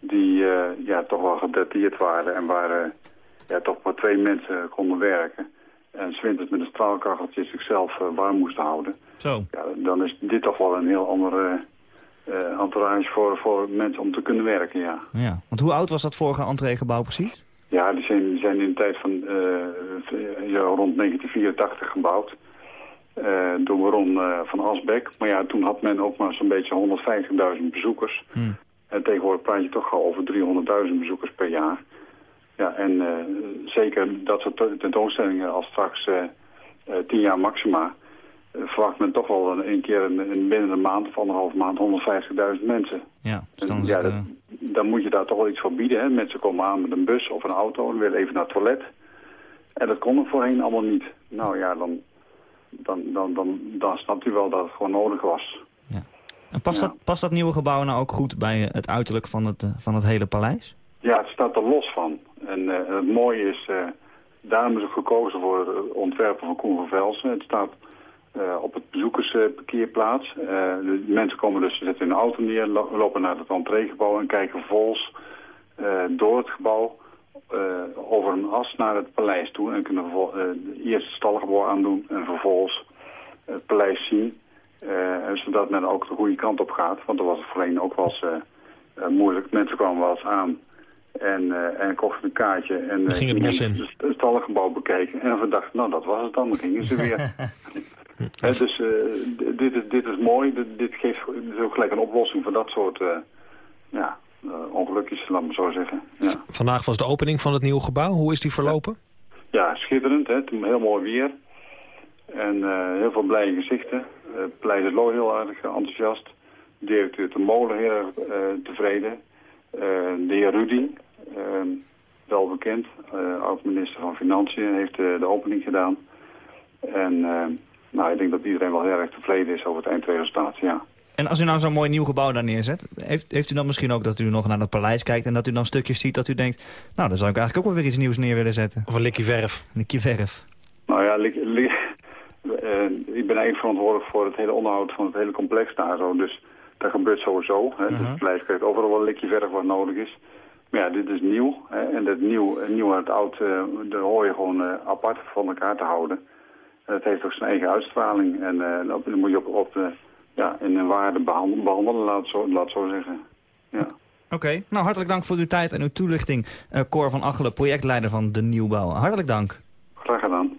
die ja, toch wel gedateerd waren en waar ja, toch maar twee mensen konden werken... en zwinters met een straalkacheltje zichzelf warm moesten houden... Zo. Ja, dan is dit toch wel een heel andere uh, entourage voor, voor mensen om te kunnen werken, ja. ja. Want hoe oud was dat vorige entreegebouw precies? Ja, die zijn, die zijn in de tijd van uh, ja, rond 1984 gebouwd. Uh, door Baron van Asbeck. Maar ja, toen had men ook maar zo'n beetje 150.000 bezoekers. Hmm. En tegenwoordig praat je toch al over 300.000 bezoekers per jaar. Ja, en zeker dat soort tentoonstellingen als straks tien jaar maxima verwacht men toch wel een, een keer in, in binnen een maand of anderhalf maand 150.000 mensen. Ja, dus dan, en, ja, dat, dan moet je daar toch wel iets voor bieden. Hè? Mensen komen aan met een bus of een auto en willen even naar het toilet. En dat kon er voorheen allemaal niet. Nou ja, dan, dan, dan, dan, dan snapt u wel dat het gewoon nodig was. Ja. En past, Ja. dat, past dat nieuwe gebouw nou ook goed bij het uiterlijk van het, eh, van het hele paleis? Ja, het staat er los van. En eh, het mooie is, eh, daarom is gekozen voor het ontwerpen van Koen van Velsen. Het staat eh, op het bezoekersparkeerplaats. Eh, de mensen komen dus, ze zetten hun auto neer, lo- lopen naar het entreegebouw en kijken vervolgens eh, door het gebouw over een as naar het paleis toe. En kunnen eerst het stalgebouw aandoen en vervolgens het paleis zien. En zodat men ook de goede kant op gaat. Want dat was het voorheen ook wel eens moeilijk. Mensen kwamen wel eens aan en, en kochten een kaartje. En ging. Het het stallengebouw bekeken. En we dachten, nou dat was het dan. Dan gingen ze weer. *laughs* Dus eh, dit, is, dit is mooi. Dit, dit geeft is ook gelijk een oplossing voor dat soort eh, ja, eh, ongelukjes, laat me zo zeggen. Ja. Vandaag was de opening van het nieuwe gebouw. Hoe is die verlopen? Ja, schitterend. Hè? Heel mooi weer. En heel veel blije gezichten. Uh, heel erg enthousiast. Directeur de Molen heel erg tevreden. De heer Rudy, wel bekend, oud-minister van Financiën, heeft de opening gedaan. En nou, ik denk dat iedereen wel heel erg tevreden is over het eindresultaat, ja. En als u nou zo'n mooi nieuw gebouw daar neerzet, heeft, heeft u dan misschien ook dat u nog naar het paleis kijkt en dat u dan stukjes ziet dat u denkt, nou, dan zou ik eigenlijk ook wel weer iets nieuws neer willen zetten. Of een likje verf. Een likje verf. Nou ja, li- li- *laughs* eh, ik ben eigenlijk verantwoordelijk voor het hele onderhoud van het hele complex daar zo. Dus dat gebeurt sowieso. Hè. Dus het paleis krijgt overal wel een likje verf wat nodig is. Maar ja, dit is nieuw. Hè. En dat nieuw, nieuw en het oud, eh daar hoor je gewoon eh, apart van elkaar te houden. En het heeft ook zijn eigen uitstraling. En eh, dat moet je op, op de, ja, in een waarde behandelen, behandelen laat, zo, laat zo zeggen. Ja. Oké, nou hartelijk dank voor uw tijd en uw toelichting. eh Cor van Achelen, projectleider van de Nieuwbouw. Hartelijk dank. Graag gedaan.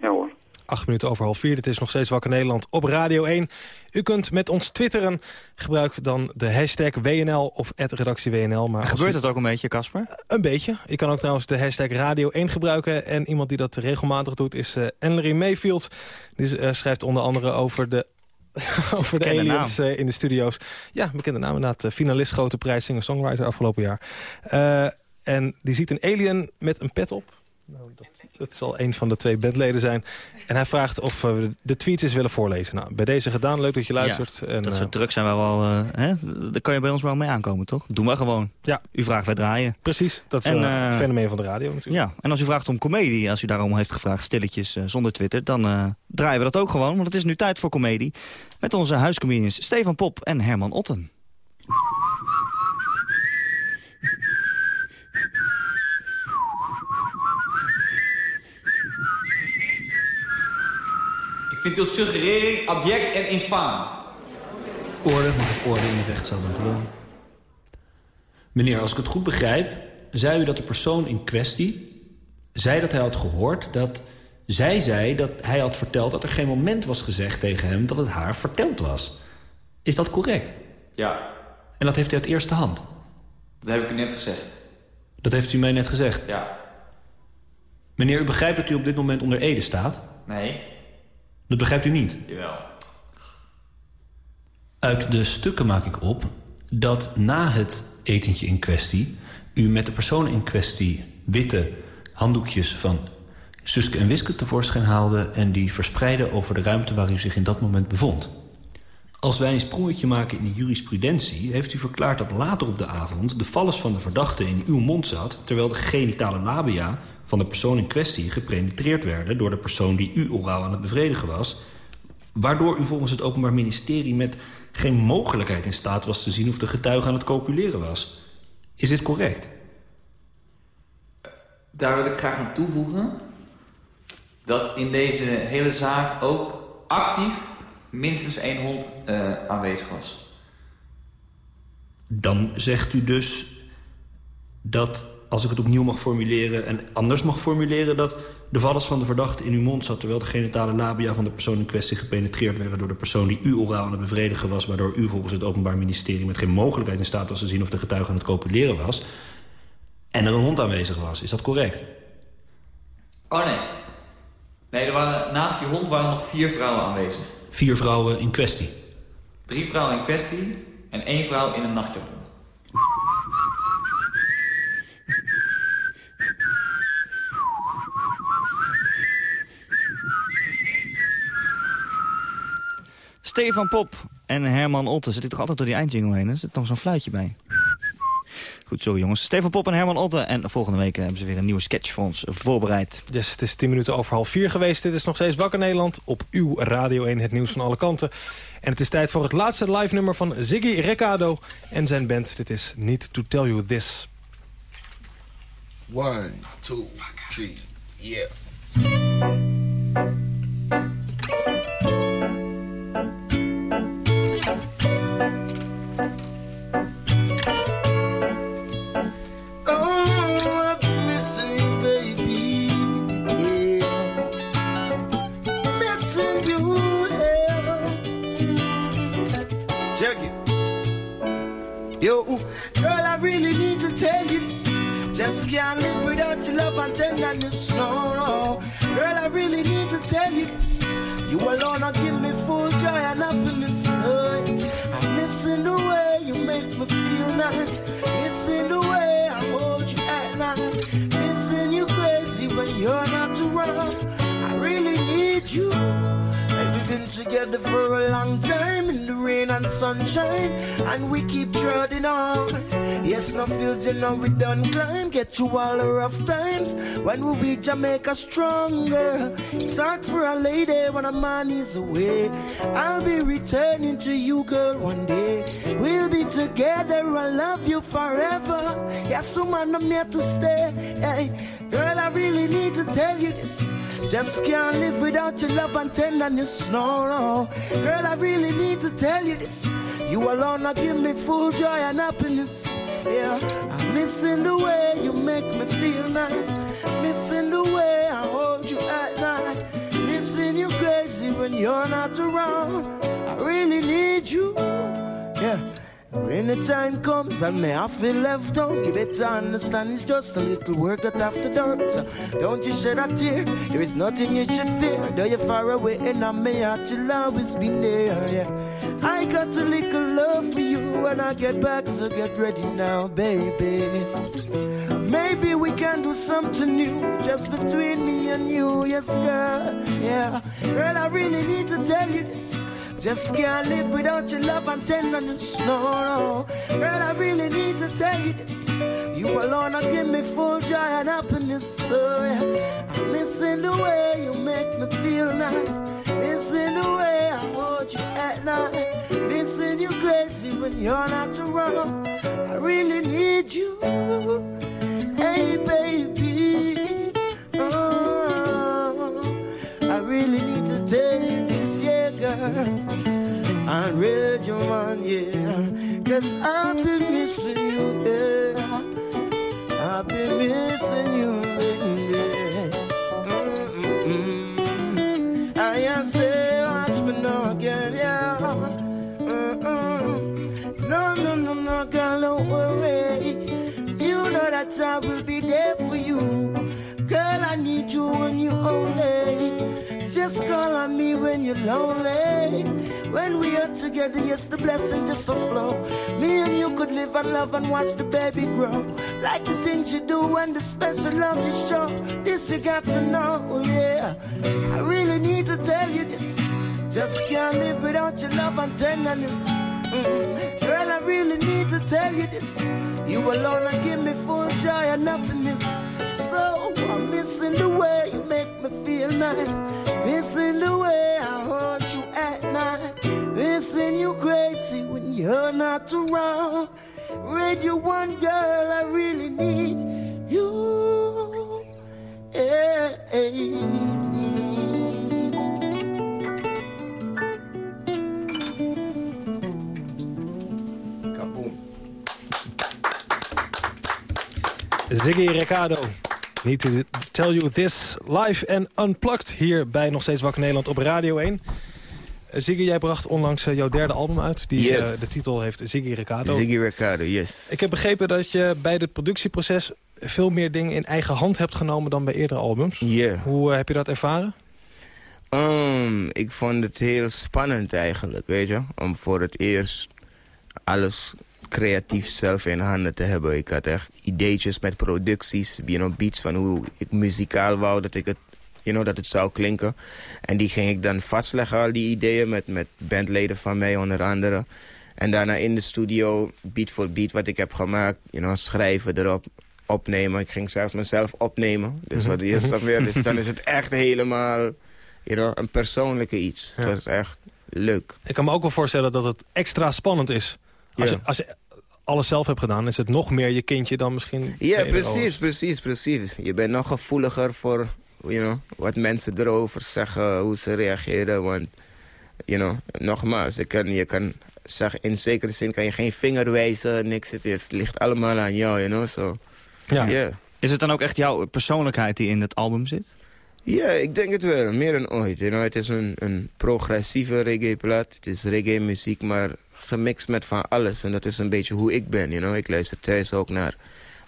Acht minuten over half vier. Dit is nog steeds Wakker Nederland op Radio 1. U kunt met ons twitteren. Gebruik dan de hashtag WNL of redactie WNL. Maar Gebeurt u- het ook een beetje, Casper? Een beetje. Je kan ook trouwens de hashtag Radio 1 gebruiken. En iemand die dat regelmatig doet is eh Annelie Mayfield. Die eh, schrijft onder andere over de, *laughs* over de Bekende aliens eh, in de studio's. Ja, bekende naam inderdaad. Eh, finalist Grote Prijs Singer-Songwriter afgelopen jaar. Eh, en die ziet een alien met een pet op. Nou, dat, dat zal een van de twee bandleden zijn. En hij vraagt of we de tweets eens willen voorlezen. Nou, bij deze gedaan. Leuk dat je luistert. Ja, en, dat eh, soort drugs zijn wij wel, eh, hè? daar kan je bij ons wel mee aankomen, toch? Doe maar gewoon. Ja. U vraagt, wij draaien. Precies, dat is En, een eh, fenomeen van de radio natuurlijk. Ja, en als u vraagt om comedie, als u daarom heeft gevraagd, stilletjes, eh, zonder Twitter, dan eh, draaien we dat ook gewoon. Want het is nu tijd voor comedie. Met onze huiscomedians Stefan Pop en Herman Otten. Ik vind uw suggerering abject en infaam. orde, moet ik orde in de rechtszaal dan gewoon. Meneer, als ik het goed begrijp, zei u dat de persoon in kwestie... zei dat hij had gehoord dat... zij zei dat hij had verteld dat er geen moment was gezegd tegen hem... dat het haar verteld was. Is dat correct? Ja. En dat heeft u uit eerste hand? Dat heb ik u net gezegd. Dat heeft u mij net gezegd? Ja. Meneer, u begrijpt dat u op dit moment onder Ede staat? Nee. Dat begrijpt u niet? Jawel. Uit de stukken maak ik op dat na het etentje in kwestie... u met de persoon in kwestie witte handdoekjes van Suske en Wiske tevoorschijn haalde... en die verspreidde over de ruimte waar u zich in dat moment bevond. Als wij een sprongetje maken in de jurisprudentie... heeft u verklaard dat later op de avond de vallers van de verdachte in uw mond zat... terwijl de genitale labia van de persoon in kwestie gepenetreerd werden... door de persoon die u oraal aan het bevredigen was... waardoor u volgens het Openbaar Ministerie met geen mogelijkheid in staat was te zien... of de getuige aan het copuleren was. Is dit correct? Daar wil ik graag aan toevoegen... dat in deze hele zaak ook actief minstens één hond uh, aanwezig was. Dan zegt u dus dat, als ik het opnieuw mag formuleren... en anders mag formuleren... dat de vallers van de verdachte in uw mond zat... terwijl de genitale labia van de persoon in kwestie gepenetreerd werden... door de persoon die u oraal aan het bevredigen was... waardoor u volgens het Openbaar Ministerie met geen mogelijkheid in staat was te zien... of de getuige aan het copuleren was... en er een hond aanwezig was. Is dat correct? Oh nee. Nee, er waren, naast die hond waren nog vier vrouwen aanwezig. Vier vrouwen in kwestie? Drie vrouwen in kwestie en één vrouw in een nachtjapon. Stefan Pop en Herman Otte. Zit ik toch altijd door die eindjingle heen? Er zit nog zo'n fluitje bij. Goed, sorry jongens. Stefan Pop en Herman Otte. En volgende week hebben ze weer een nieuwe sketch voor ons voorbereid. Yes, het is 10 minuten over half vier geweest. Dit is nog steeds Wakker Nederland op uw Radio 1. Het nieuws van alle kanten. En het is tijd voor het laatste live nummer van Ziggy Recado en zijn band. Dit is Need to Tell You This. One, two, three, yeah. Sunshine, and we keep treading on. Yes, no feels, you know we done climb, get through all the rough times. When we reach Jamaica stronger, it's hard for a lady when a man is away. I'll be returning to you, girl, one day. We'll be together, I'll love you forever. Yes, so man, I'm here to stay. Hey, girl, I really need to tell you this. Just can't live without your love and tenderness, no, no. Girl, I really need to tell you this. You alone, I give me full joy and happiness. Yeah, I'm missing the way you make me feel nice. Missing the way I hold you at night. Missing you crazy when you're not around. I really need you. Yeah. When the time comes and may I feel left give it to understand it's just a little work that have to done. So don't you shed a tear, there is nothing you should fear. Though you're far away and I may heart you'll always be near. Yeah. I got a little love for you when I get back, so get ready now, baby. Maybe we can do something new just between me and you, yes, girl. Yeah, girl, I really need to tell you this. Just can't live without your love and tenderness. No, no. Girl, I really need to tell you this. You alone, are give me full joy and happiness. Oh, yeah. I'm missing the way you make me feel nice. Missing the way I hold you at night. Missing you crazy when you're not around. I really need you. Hey, baby. Oh, I really need to tell And read your man, Cause I've been missing you, yeah. I've been missing you, baby. Mm-mm-mm. I say, watch me now again, yeah. Mm-mm. No, no, no, no, girl, don't worry. You know that I will be there for you. Girl, I need you when you only. Just call on me when you're lonely. When we are together, yes, the blessing just so flow. Me and you could live and love and watch the baby grow. Like the things you do when the special love is show. This you got to know, yeah. I really need to tell you this. Just can't live without your love and tenderness. Mm. Girl, I really need to tell you this. You alone and give me full joy and happiness. So I'm missing the way you make me feel nice. Missing the way I hold you at night. Missing you crazy when you're not around. Radio One girl, I really need you. Yeah. Ziggy Ricardo. Need to tell you this live and unplugged hier bij Nog Steeds Wakker Nederland op Radio 1. Eh, Ziggy, jij bracht onlangs eh, jouw derde album uit. Die Yes. eh, de titel heeft Ziggy Ricardo. Ziggy Ricardo, yes. Ik heb begrepen dat je bij het productieproces veel meer dingen in eigen hand hebt genomen dan bij eerdere albums. Hoe heb je dat ervaren? Um, ik vond het heel spannend eigenlijk, weet je. Om voor het eerst alles creatief zelf in handen te hebben. Ik had echt ideetjes met producties, you know, beats van hoe ik muzikaal wou dat ik het, you know, dat het zou klinken. En die ging ik dan vastleggen, al die ideeën, met, met bandleden van mij onder andere. En daarna in de studio, beat voor beat wat ik heb gemaakt, you know, schrijven erop, opnemen. Ik ging zelfs mezelf opnemen. Dus wat je snapt weer. Dus dan is het echt helemaal, you know, een persoonlijke iets. Het was echt leuk. Ik kan me ook wel voorstellen dat het extra spannend is. Als, Ja. je, als je alles zelf hebt gedaan, is het nog meer je kindje dan misschien... Ja, precies, precies, precies. Je bent nog gevoeliger voor you know, wat mensen erover zeggen, hoe ze reageren. Want, you know, nogmaals, je kan, je kan zeggen, in zekere zin kan je geen vinger wijzen, niks. Het, ligt allemaal aan jou, you know, so. Ja. Ja. Is het dan ook echt jouw persoonlijkheid die in het album zit? Ja, ik denk het wel. Meer dan ooit. You know, het is een, een progressieve reggae-plaat. Het is reggae-muziek, maar gemixt met van alles. En dat is een beetje hoe ik ben. You know? Ik luister thuis ook naar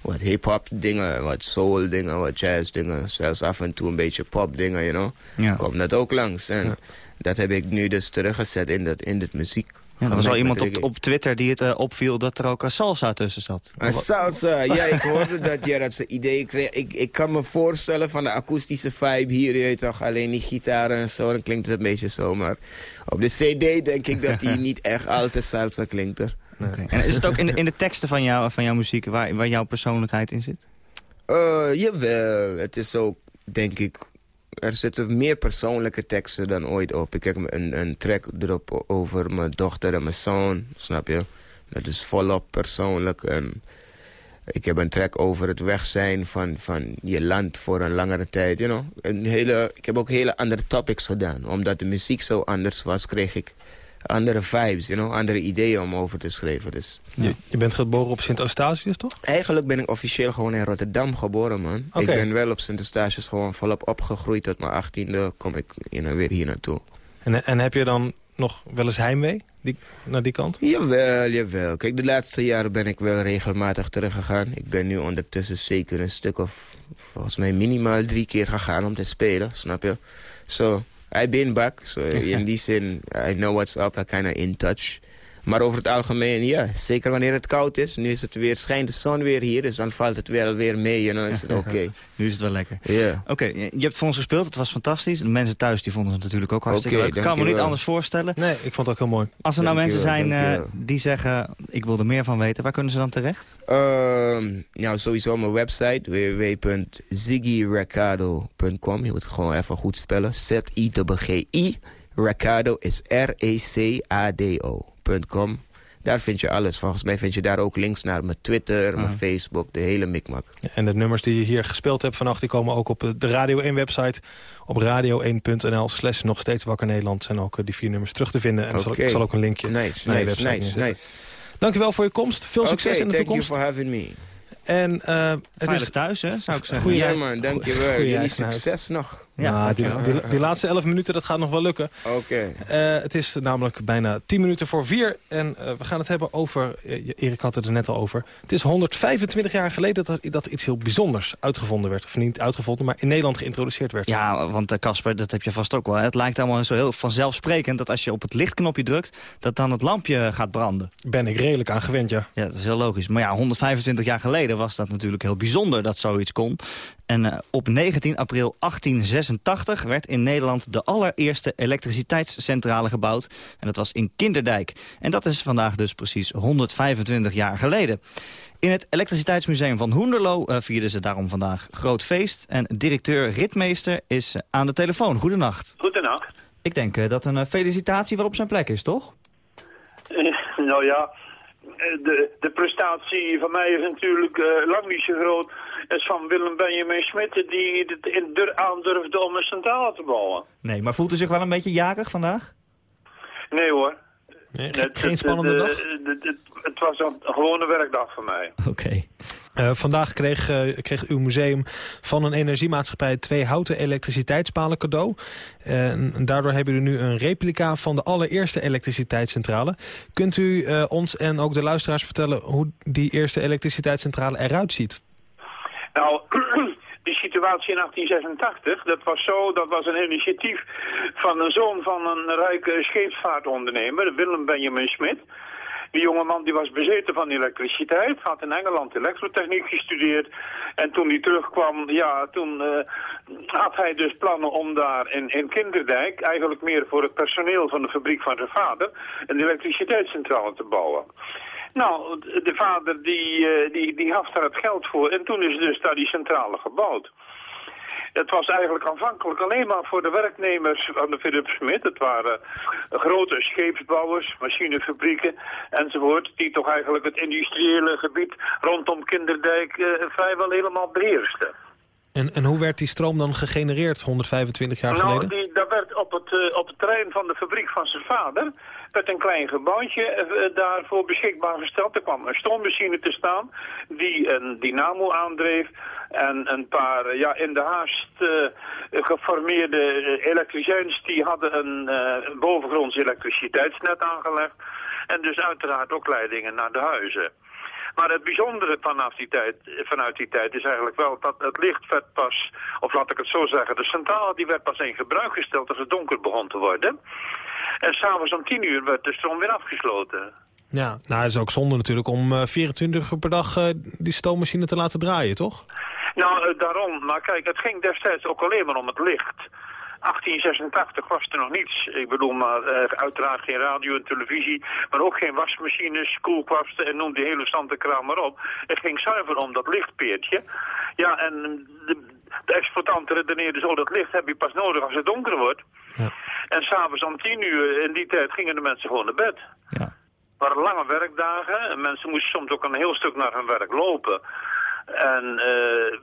wat hip-hop dingen, wat soul dingen, wat jazz dingen. Zelfs af en toe een beetje pop dingen, you know. Ja. Komt dat ook langs. En dat heb ik nu dus teruggezet in, dat, in dit muziek. Ja, er was al iemand op, op Twitter die het eh, opviel dat er ook een salsa tussen zat. Een salsa, ja, ik hoorde dat, ja, dat ze ideeën kreeg. Ik, ik kan me voorstellen van de akoestische vibe hier, je weet toch, alleen die gitaren en zo, dan klinkt het een beetje zo. Maar op de cd denk ik dat die *laughs* niet echt al te salsa klinkt er. Oké. En is het ook in de, *laughs* in de teksten van, jou, van jouw muziek waar, waar jouw persoonlijkheid in zit? Eh, jawel, het is ook, denk ik... Er zitten meer persoonlijke teksten dan ooit op. Ik heb een, een track erop over mijn dochter en mijn zoon, snap je? Dat is volop persoonlijk. En ik heb een track over het weg zijn van, van je land voor een langere tijd, you know? Een hele, ik heb ook hele andere topics gedaan. Omdat de muziek zo anders was, kreeg ik andere vibes, you know? Andere ideeën om over te schrijven, dus... Je, je bent geboren op Sint-Eustatius, toch? Eigenlijk ben ik officieel gewoon in Rotterdam geboren, man. Oké. Ik ben wel op Sint-Eustatius gewoon volop opgegroeid. Tot mijn achttiende kom ik you know, weer hier naartoe. En, en heb je dan nog wel eens heimwee die, naar die kant? Jawel, jawel. Kijk, de laatste jaren ben ik wel regelmatig teruggegaan. Ik ben nu ondertussen zeker een stuk of... volgens mij minimaal drie keer gegaan om te spelen, snap je? So, I been back. So, *laughs* in die zin, I know what's up. I kinda in touch. Maar over het algemeen, ja, zeker wanneer het koud is. Nu is het weer, schijnt de zon weer hier, dus dan valt het wel weer mee en dan is het *laughs* oké. Nu is het wel lekker. Ja. Oké, je je hebt voor ons gespeeld, het was fantastisch. De mensen thuis die vonden het natuurlijk ook hartstikke leuk. Ik kan me niet anders voorstellen. Nee, ik vond het ook heel mooi. Als er nou mensen zijn eh, die zeggen, ik wil er meer van weten, waar kunnen ze dan terecht? Ehm, nou, sowieso mijn website www.ziggyricardo.com. Je moet het gewoon even goed spellen. Z-I-G-G-I. Ricardo is Daar vind je alles. Volgens mij vind je daar ook links naar mijn Twitter, mijn Ah. Facebook, de hele mikmak. En de nummers die je hier gespeeld hebt vannacht... die komen ook op de Radio 1-website. Op radio1.nl slash nog steeds wakker Nederland. zijn ook eh, die vier nummers terug te vinden. En zal ik- zal ook een linkje Nice, naar je nice, website nice, nice. Dankjewel voor je komst. Veel succes in de thank toekomst. you for having me. En, eh, het Veilig is thuis, hè, zou ik zeggen. Goeie- Ja man, dankjewel. Jullie succes nog. Ja, Nou, die, die, die laatste 11 minuten, dat gaat nog wel lukken. Oké. Eh, het is namelijk bijna 10 minuten voor 4. En eh, we gaan het hebben over... eh, Erik had het er net al over. Het is 125 jaar geleden dat, dat iets heel bijzonders uitgevonden werd. Of niet uitgevonden, maar in Nederland geïntroduceerd werd. Ja, want Casper, dat heb je vast ook wel. Het lijkt allemaal zo heel vanzelfsprekend dat als je op het lichtknopje drukt... dat dan het lampje gaat branden. Ben ik redelijk aan gewend, ja. Ja, dat is heel logisch. Maar ja, 125 jaar geleden was dat natuurlijk heel bijzonder dat zoiets kon. En eh, op 19 april 1886 werd in Nederland de allereerste elektriciteitscentrale gebouwd. En dat was in Kinderdijk. En dat is vandaag dus precies 125 jaar geleden. In het Elektriciteitsmuseum van Hoenderloo eh, vierden ze daarom vandaag groot feest. En directeur Ritmeester is eh, aan de telefoon. Goedenacht. Goedenacht. Ik denk eh, dat een felicitatie wel op zijn plek is, toch? Nou ja, de, de prestatie van mij is natuurlijk eh, lang niet zo groot als van Willem Benjamin Smit, die het aandurfde om een centrale te bouwen. Nee, maar voelt u zich wel een beetje jarig vandaag? Nee hoor. Nee, Het- geen het- spannende de- dag? de- het was een gewone werkdag voor mij. Oké. Eh, vandaag kreeg, eh, kreeg uw museum van een energiemaatschappij twee houten elektriciteitspalen cadeau. En daardoor hebben jullie nu een replica van de allereerste elektriciteitscentrale. Kunt u eh, ons en ook de luisteraars vertellen hoe die eerste elektriciteitscentrale eruit ziet? Nou, *clears throat* die situatie in 1886, dat was zo, dat was een initiatief van een zoon van een rijke scheepvaartondernemer, Willem Benjamin Smit. Die jongeman die was bezeten van elektriciteit, had in Engeland elektrotechniek gestudeerd. En toen hij terugkwam, ja, toen eh, had hij dus plannen om daar in, in Kinderdijk, eigenlijk meer voor het personeel van de fabriek van zijn vader, een elektriciteitscentrale te bouwen. Nou, de vader die, eh, die, die gaf daar het geld voor en toen is dus daar die centrale gebouwd. Het was eigenlijk aanvankelijk alleen maar voor de werknemers van de Philips Smit. Het waren grote scheepsbouwers, machinefabrieken enzovoort... die toch eigenlijk het industriële gebied rondom Kinderdijk eh, vrijwel helemaal beheersten. En, en hoe werd die stroom dan gegenereerd 125 jaar nou, geleden? die, daar werd op het, eh, op het terrein van de fabriek van zijn vader... werd een klein gebouwtje eh, daarvoor beschikbaar gesteld. Er kwam een stoommachine te staan die een dynamo aandreef... en een paar eh, ja, in de haast eh, geformeerde elektriciëns... die hadden een bovengronds elektriciteitsnet aangelegd... en dus uiteraard ook leidingen naar de huizen. Maar het bijzondere vanaf die tijd, vanuit die tijd is eigenlijk wel dat het licht werd pas, of laat ik het zo zeggen, de centrale die werd pas in gebruik gesteld als het donker begon te worden. En s'avonds om tien uur werd de stroom weer afgesloten. Ja, nou, het is ook zonde natuurlijk om eh, 24 uur per dag eh, die stoommachine te laten draaien, toch? Nou, eh, daarom. Maar kijk, het ging destijds ook alleen maar om het licht. 1886 was er nog niets. Ik bedoel, maar eh, uiteraard geen radio en televisie, maar ook geen wasmachines, koelkasten en noem die hele standenkraam maar op. Het ging zuiver om dat lichtpeertje. Ja, en de, de exploitant redeneerde zo, dat licht heb je pas nodig als het donker wordt. En s'avonds om tien uur, in die tijd, gingen de mensen gewoon naar bed. Ja. Het waren lange werkdagen en mensen moesten soms ook een heel stuk naar hun werk lopen. En eh,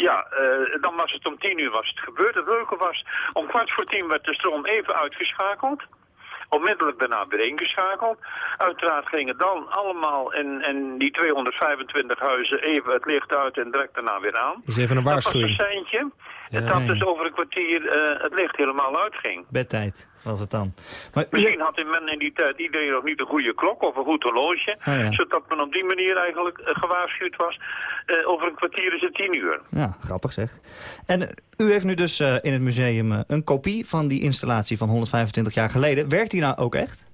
ja, eh, dan was het om tien uur was het gebeurd. Het leuke was, om kwart voor tien werd de stroom even uitgeschakeld. Onmiddellijk daarna weer ingeschakeld. Uiteraard gingen dan allemaal in, die 225 huizen even het licht uit en direct daarna weer aan. Dus even een Dat was waarschuwing. een seintje. Ja. dat dus over een kwartier eh, het licht helemaal uitging. Bedtijd was het dan. Maar Misschien had men in die tijd iedereen nog niet een goede klok of een goed horloge. Oh ja. Zodat men op die manier eigenlijk eh, gewaarschuwd was. Eh, over een kwartier is het tien uur. Ja, grappig zeg. En eh, u heeft nu dus in het museum een kopie van die installatie van 125 jaar geleden. Werkt die nou ook echt?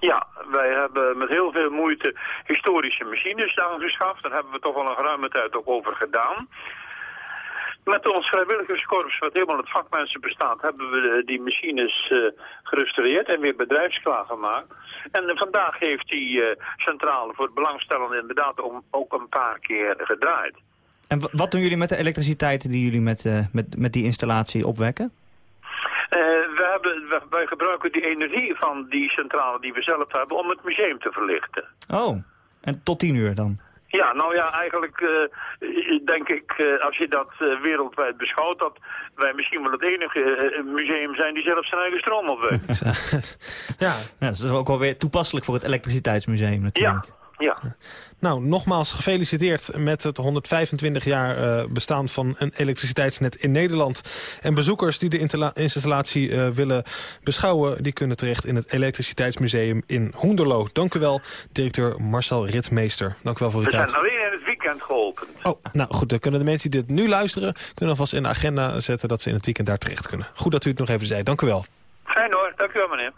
Ja, wij hebben met heel veel moeite historische machines aangeschaft. Daar hebben we toch al een geruime tijd ook over gedaan. Met ons vrijwilligerskorps, wat helemaal uit vakmensen bestaat, hebben we de- die machines eh, gerestaureerd en weer bedrijfsklaar gemaakt. En eh, vandaag heeft die eh, centrale voor het belangstellende inderdaad om- ook een paar keer gedraaid. En wa- wat doen jullie met de elektriciteit die jullie met, eh, met, met die installatie opwekken? Eh, we hebben, wij gebruiken die energie van die centrale die we zelf hebben om het museum te verlichten. Oh, en tot 10 uur dan? Ja, nou ja, eigenlijk eh, denk ik, eh, als je dat eh, wereldwijd beschouwt, dat wij misschien wel het enige museum zijn die zelf zijn eigen stroom opwekt. *laughs* ja. ja, dat is ook wel weer toepasselijk voor het elektriciteitsmuseum natuurlijk. Ja. Nou, nogmaals gefeliciteerd met het 125 jaar eh, bestaan van een elektriciteitsnet in Nederland. En bezoekers die de installatie eh, willen beschouwen... die kunnen terecht in het elektriciteitsmuseum in Hoenderloo. Dank u wel, directeur Marcel Ritmeester. Dank u wel voor uw We tijd. zijn alleen in het weekend geholpen. Oh, nou goed, dan kunnen de mensen die dit nu luisteren... kunnen alvast in de agenda zetten dat ze in het weekend daar terecht kunnen. Goed dat u het nog even zei. Dank u wel. Fijn hoor, dank u wel meneer.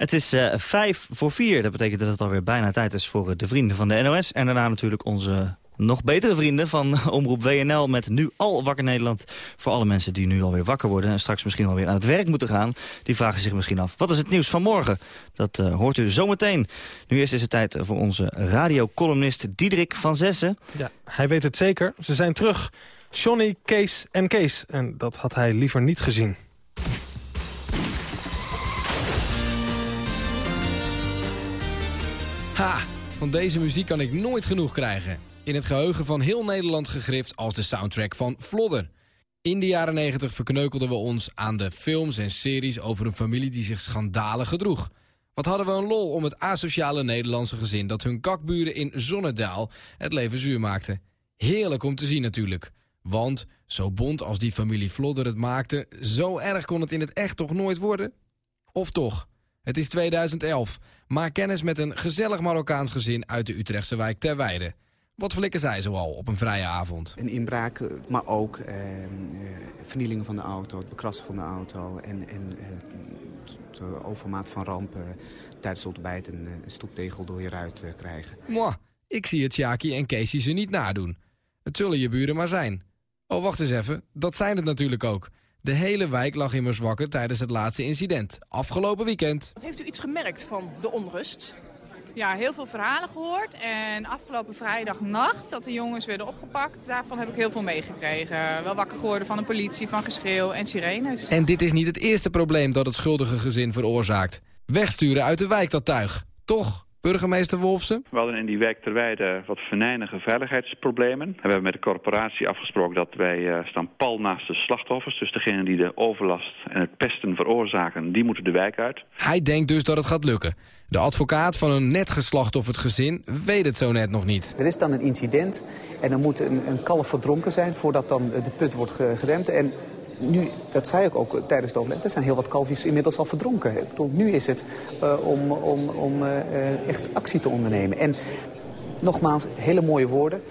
Het is eh, vijf voor vier. Dat betekent dat het alweer bijna tijd is voor eh, de vrienden van de NOS. En daarna natuurlijk onze nog betere vrienden van Omroep WNL... met Nu Al Wakker Nederland. Voor alle mensen die nu alweer wakker worden... en straks misschien alweer aan het werk moeten gaan... die vragen zich misschien af, wat is het nieuws van morgen? Dat eh, hoort u zometeen. Nu eerst is het tijd voor onze radiocolumnist Diederik van Zessen. Ja, hij weet het zeker. Ze zijn terug. Johnny, Kees en Kees. En dat had hij liever niet gezien. Ha, van deze muziek kan ik nooit genoeg krijgen. In het geheugen van heel Nederland gegrift als de soundtrack van Vlodder. In de jaren 90 verkneukelden we ons aan de films en series over een familie die zich schandalig gedroeg. Wat hadden we een lol om het asociale Nederlandse gezin dat hun kakburen in Zonnedaal het leven zuur maakte. Heerlijk om te zien natuurlijk. Want, zo bond als die familie Vlodder het maakte, zo erg kon het in het echt toch nooit worden? Of toch? Het is 2011. Maak kennis met een gezellig Marokkaans gezin uit de Utrechtse wijk Terweide. Wat flikken zij zoal op een vrije avond? Een inbraak, maar ook eh, eh, vernielingen van de auto, het bekrassen van de auto... en, en eh, de overmaat van rampen tijdens het ontbijt een, eh, een stoeptegel door je ruit eh, krijgen. Mwah, ik zie het Sjaki en Casey ze niet nadoen. Het zullen je buren maar zijn. Oh, wacht eens even. Dat zijn het natuurlijk ook. De hele wijk lag immers wakker tijdens het laatste incident. Afgelopen weekend. Heeft u iets gemerkt van de onrust? Ja, heel veel verhalen gehoord. En afgelopen vrijdagnacht dat de jongens werden opgepakt, daarvan heb ik heel veel meegekregen. Wel wakker geworden van de politie, van geschreeuw en sirenes. En dit is niet het eerste probleem dat het schuldige gezin veroorzaakt. Wegsturen uit de wijk dat tuig. Toch, burgemeester Wolfsen? We hadden in die wijk Terweide wat venijnige veiligheidsproblemen. En we hebben met de corporatie afgesproken dat wij eh, staan pal naast de slachtoffers. Dus degenen die de overlast en het pesten veroorzaken, die moeten de wijk uit. Hij denkt dus dat het gaat lukken. De advocaat van een net geslachtofferd gezin weet het zo net nog niet. Er is dan een incident en er moet een, een kalf verdronken zijn voordat dan de put wordt ge- gedempt. En nu, dat zei ik ook tijdens het overleg, er zijn heel wat kalfjes inmiddels al verdronken. Ik nu is het eh, om, om, om eh, echt actie te ondernemen. En nogmaals, hele mooie woorden.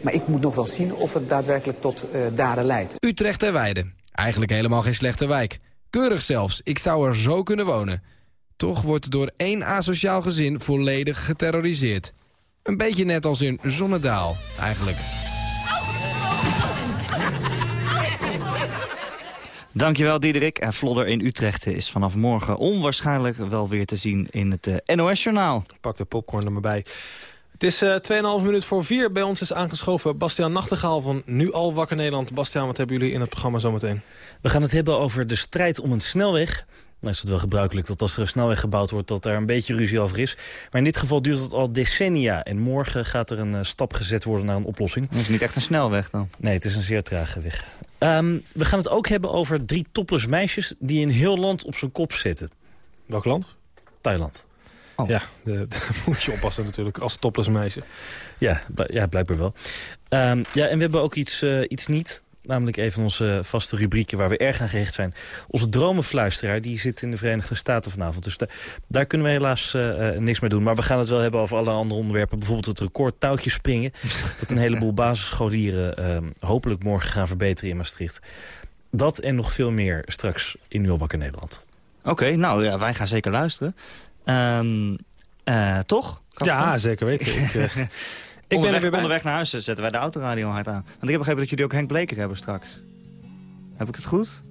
Maar ik moet nog wel zien of het daadwerkelijk tot eh, daden leidt. Utrecht ter Weide. Eigenlijk helemaal geen slechte wijk. Keurig zelfs, ik zou er zo kunnen wonen. Toch wordt door één asociaal gezin volledig geterroriseerd. Een beetje net als in Zonnedaal, eigenlijk. Dankjewel Diederik. En Vlodder in Utrecht is vanaf morgen onwaarschijnlijk wel weer te zien in het eh, NOS-journaal. Pak de popcorn er maar bij. Het is eh 2,5 minuut voor vier. Bij ons is aangeschoven Bastiaan Nachtegaal van Nu Al Wakker Nederland. Bastiaan, wat hebben jullie in het programma zometeen? We gaan het hebben over de strijd om een snelweg. Nou is het wel gebruikelijk dat als er een snelweg gebouwd wordt... dat daar een beetje ruzie over is. Maar in dit geval duurt het al decennia. En morgen gaat er een eh, stap gezet worden naar een oplossing. Dat is niet echt een snelweg dan? Nee, het is een zeer trage weg. Ehm, we gaan het ook hebben over drie topless meisjes... die in heel land op zijn kop zitten. Welk land? Thailand. Ja, de, *laughs* daar moet je oppassen natuurlijk als topless meisje. Ja, ja blijkbaar wel. Ehm, ja, en we hebben ook iets, eh, iets niet. Namelijk een van onze vaste rubrieken waar we erg aan gehecht zijn. Onze dromenfluisteraar die zit in de Verenigde Staten vanavond. Dus da- daar kunnen we helaas eh, eh, niks mee doen. Maar we gaan het wel hebben over alle andere onderwerpen. Bijvoorbeeld het record touwtjes springen. *laughs* dat een heleboel basisscholieren ehm, hopelijk morgen gaan verbeteren in Maastricht. Dat en nog veel meer straks in Nul Wakker Nederland. Oké, nou ja, wij gaan zeker luisteren. Ehm, eh, toch? Ja, zeker weten. Ik, ik *laughs* ben er onderweg, weer bij. onderweg naar huis zetten wij de autoradio hard aan. Want ik heb begrepen dat jullie ook Henk Bleker hebben straks. Heb ik het goed?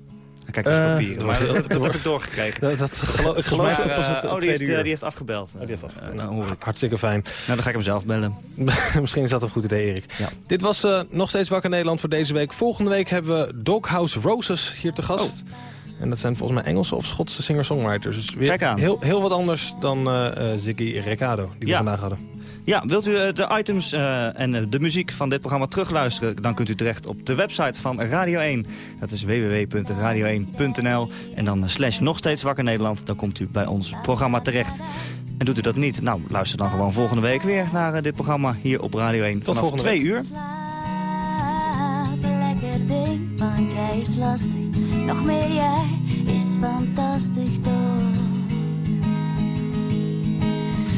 Ja, Kijk, eens Eh, papieren. Maar dat, dat *laughs* heb ik doorgekregen. Dat, dat ik geloof dat is pas het, eh, oh, die heeft, eh, uur. die heeft afgebeld. Oh, die heeft afgebeld. Eh, nou, hoor ik. Hartstikke fijn. Nou, dan ga ik hem zelf bellen. *laughs* Misschien is dat een goed idee, Erik. Dit was eh, nog steeds Wakker Nederland voor deze week. Volgende week hebben we Doghouse Roses hier te gast. En dat zijn volgens mij Engelse of Schotse singer-songwriters. Dus weer Kijk aan. Heel, heel wat anders dan eh, eh, Ziggy Recado, die we Ja. vandaag hadden. Ja, wilt u eh, de items eh, en eh, de muziek van dit programma terugluisteren... dan kunt u terecht op de website van Radio 1. Dat is www.radio1.nl en dan slash nog steeds wakker Nederland. Dan komt u bij ons programma terecht. En doet u dat niet, nou luister dan gewoon volgende week weer naar dit programma hier op Radio 1. Tot Vanaf twee uur. Slaap, lekker ding, want jij is lastig. Nog meer jij is fantastisch toch.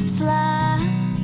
Slaap,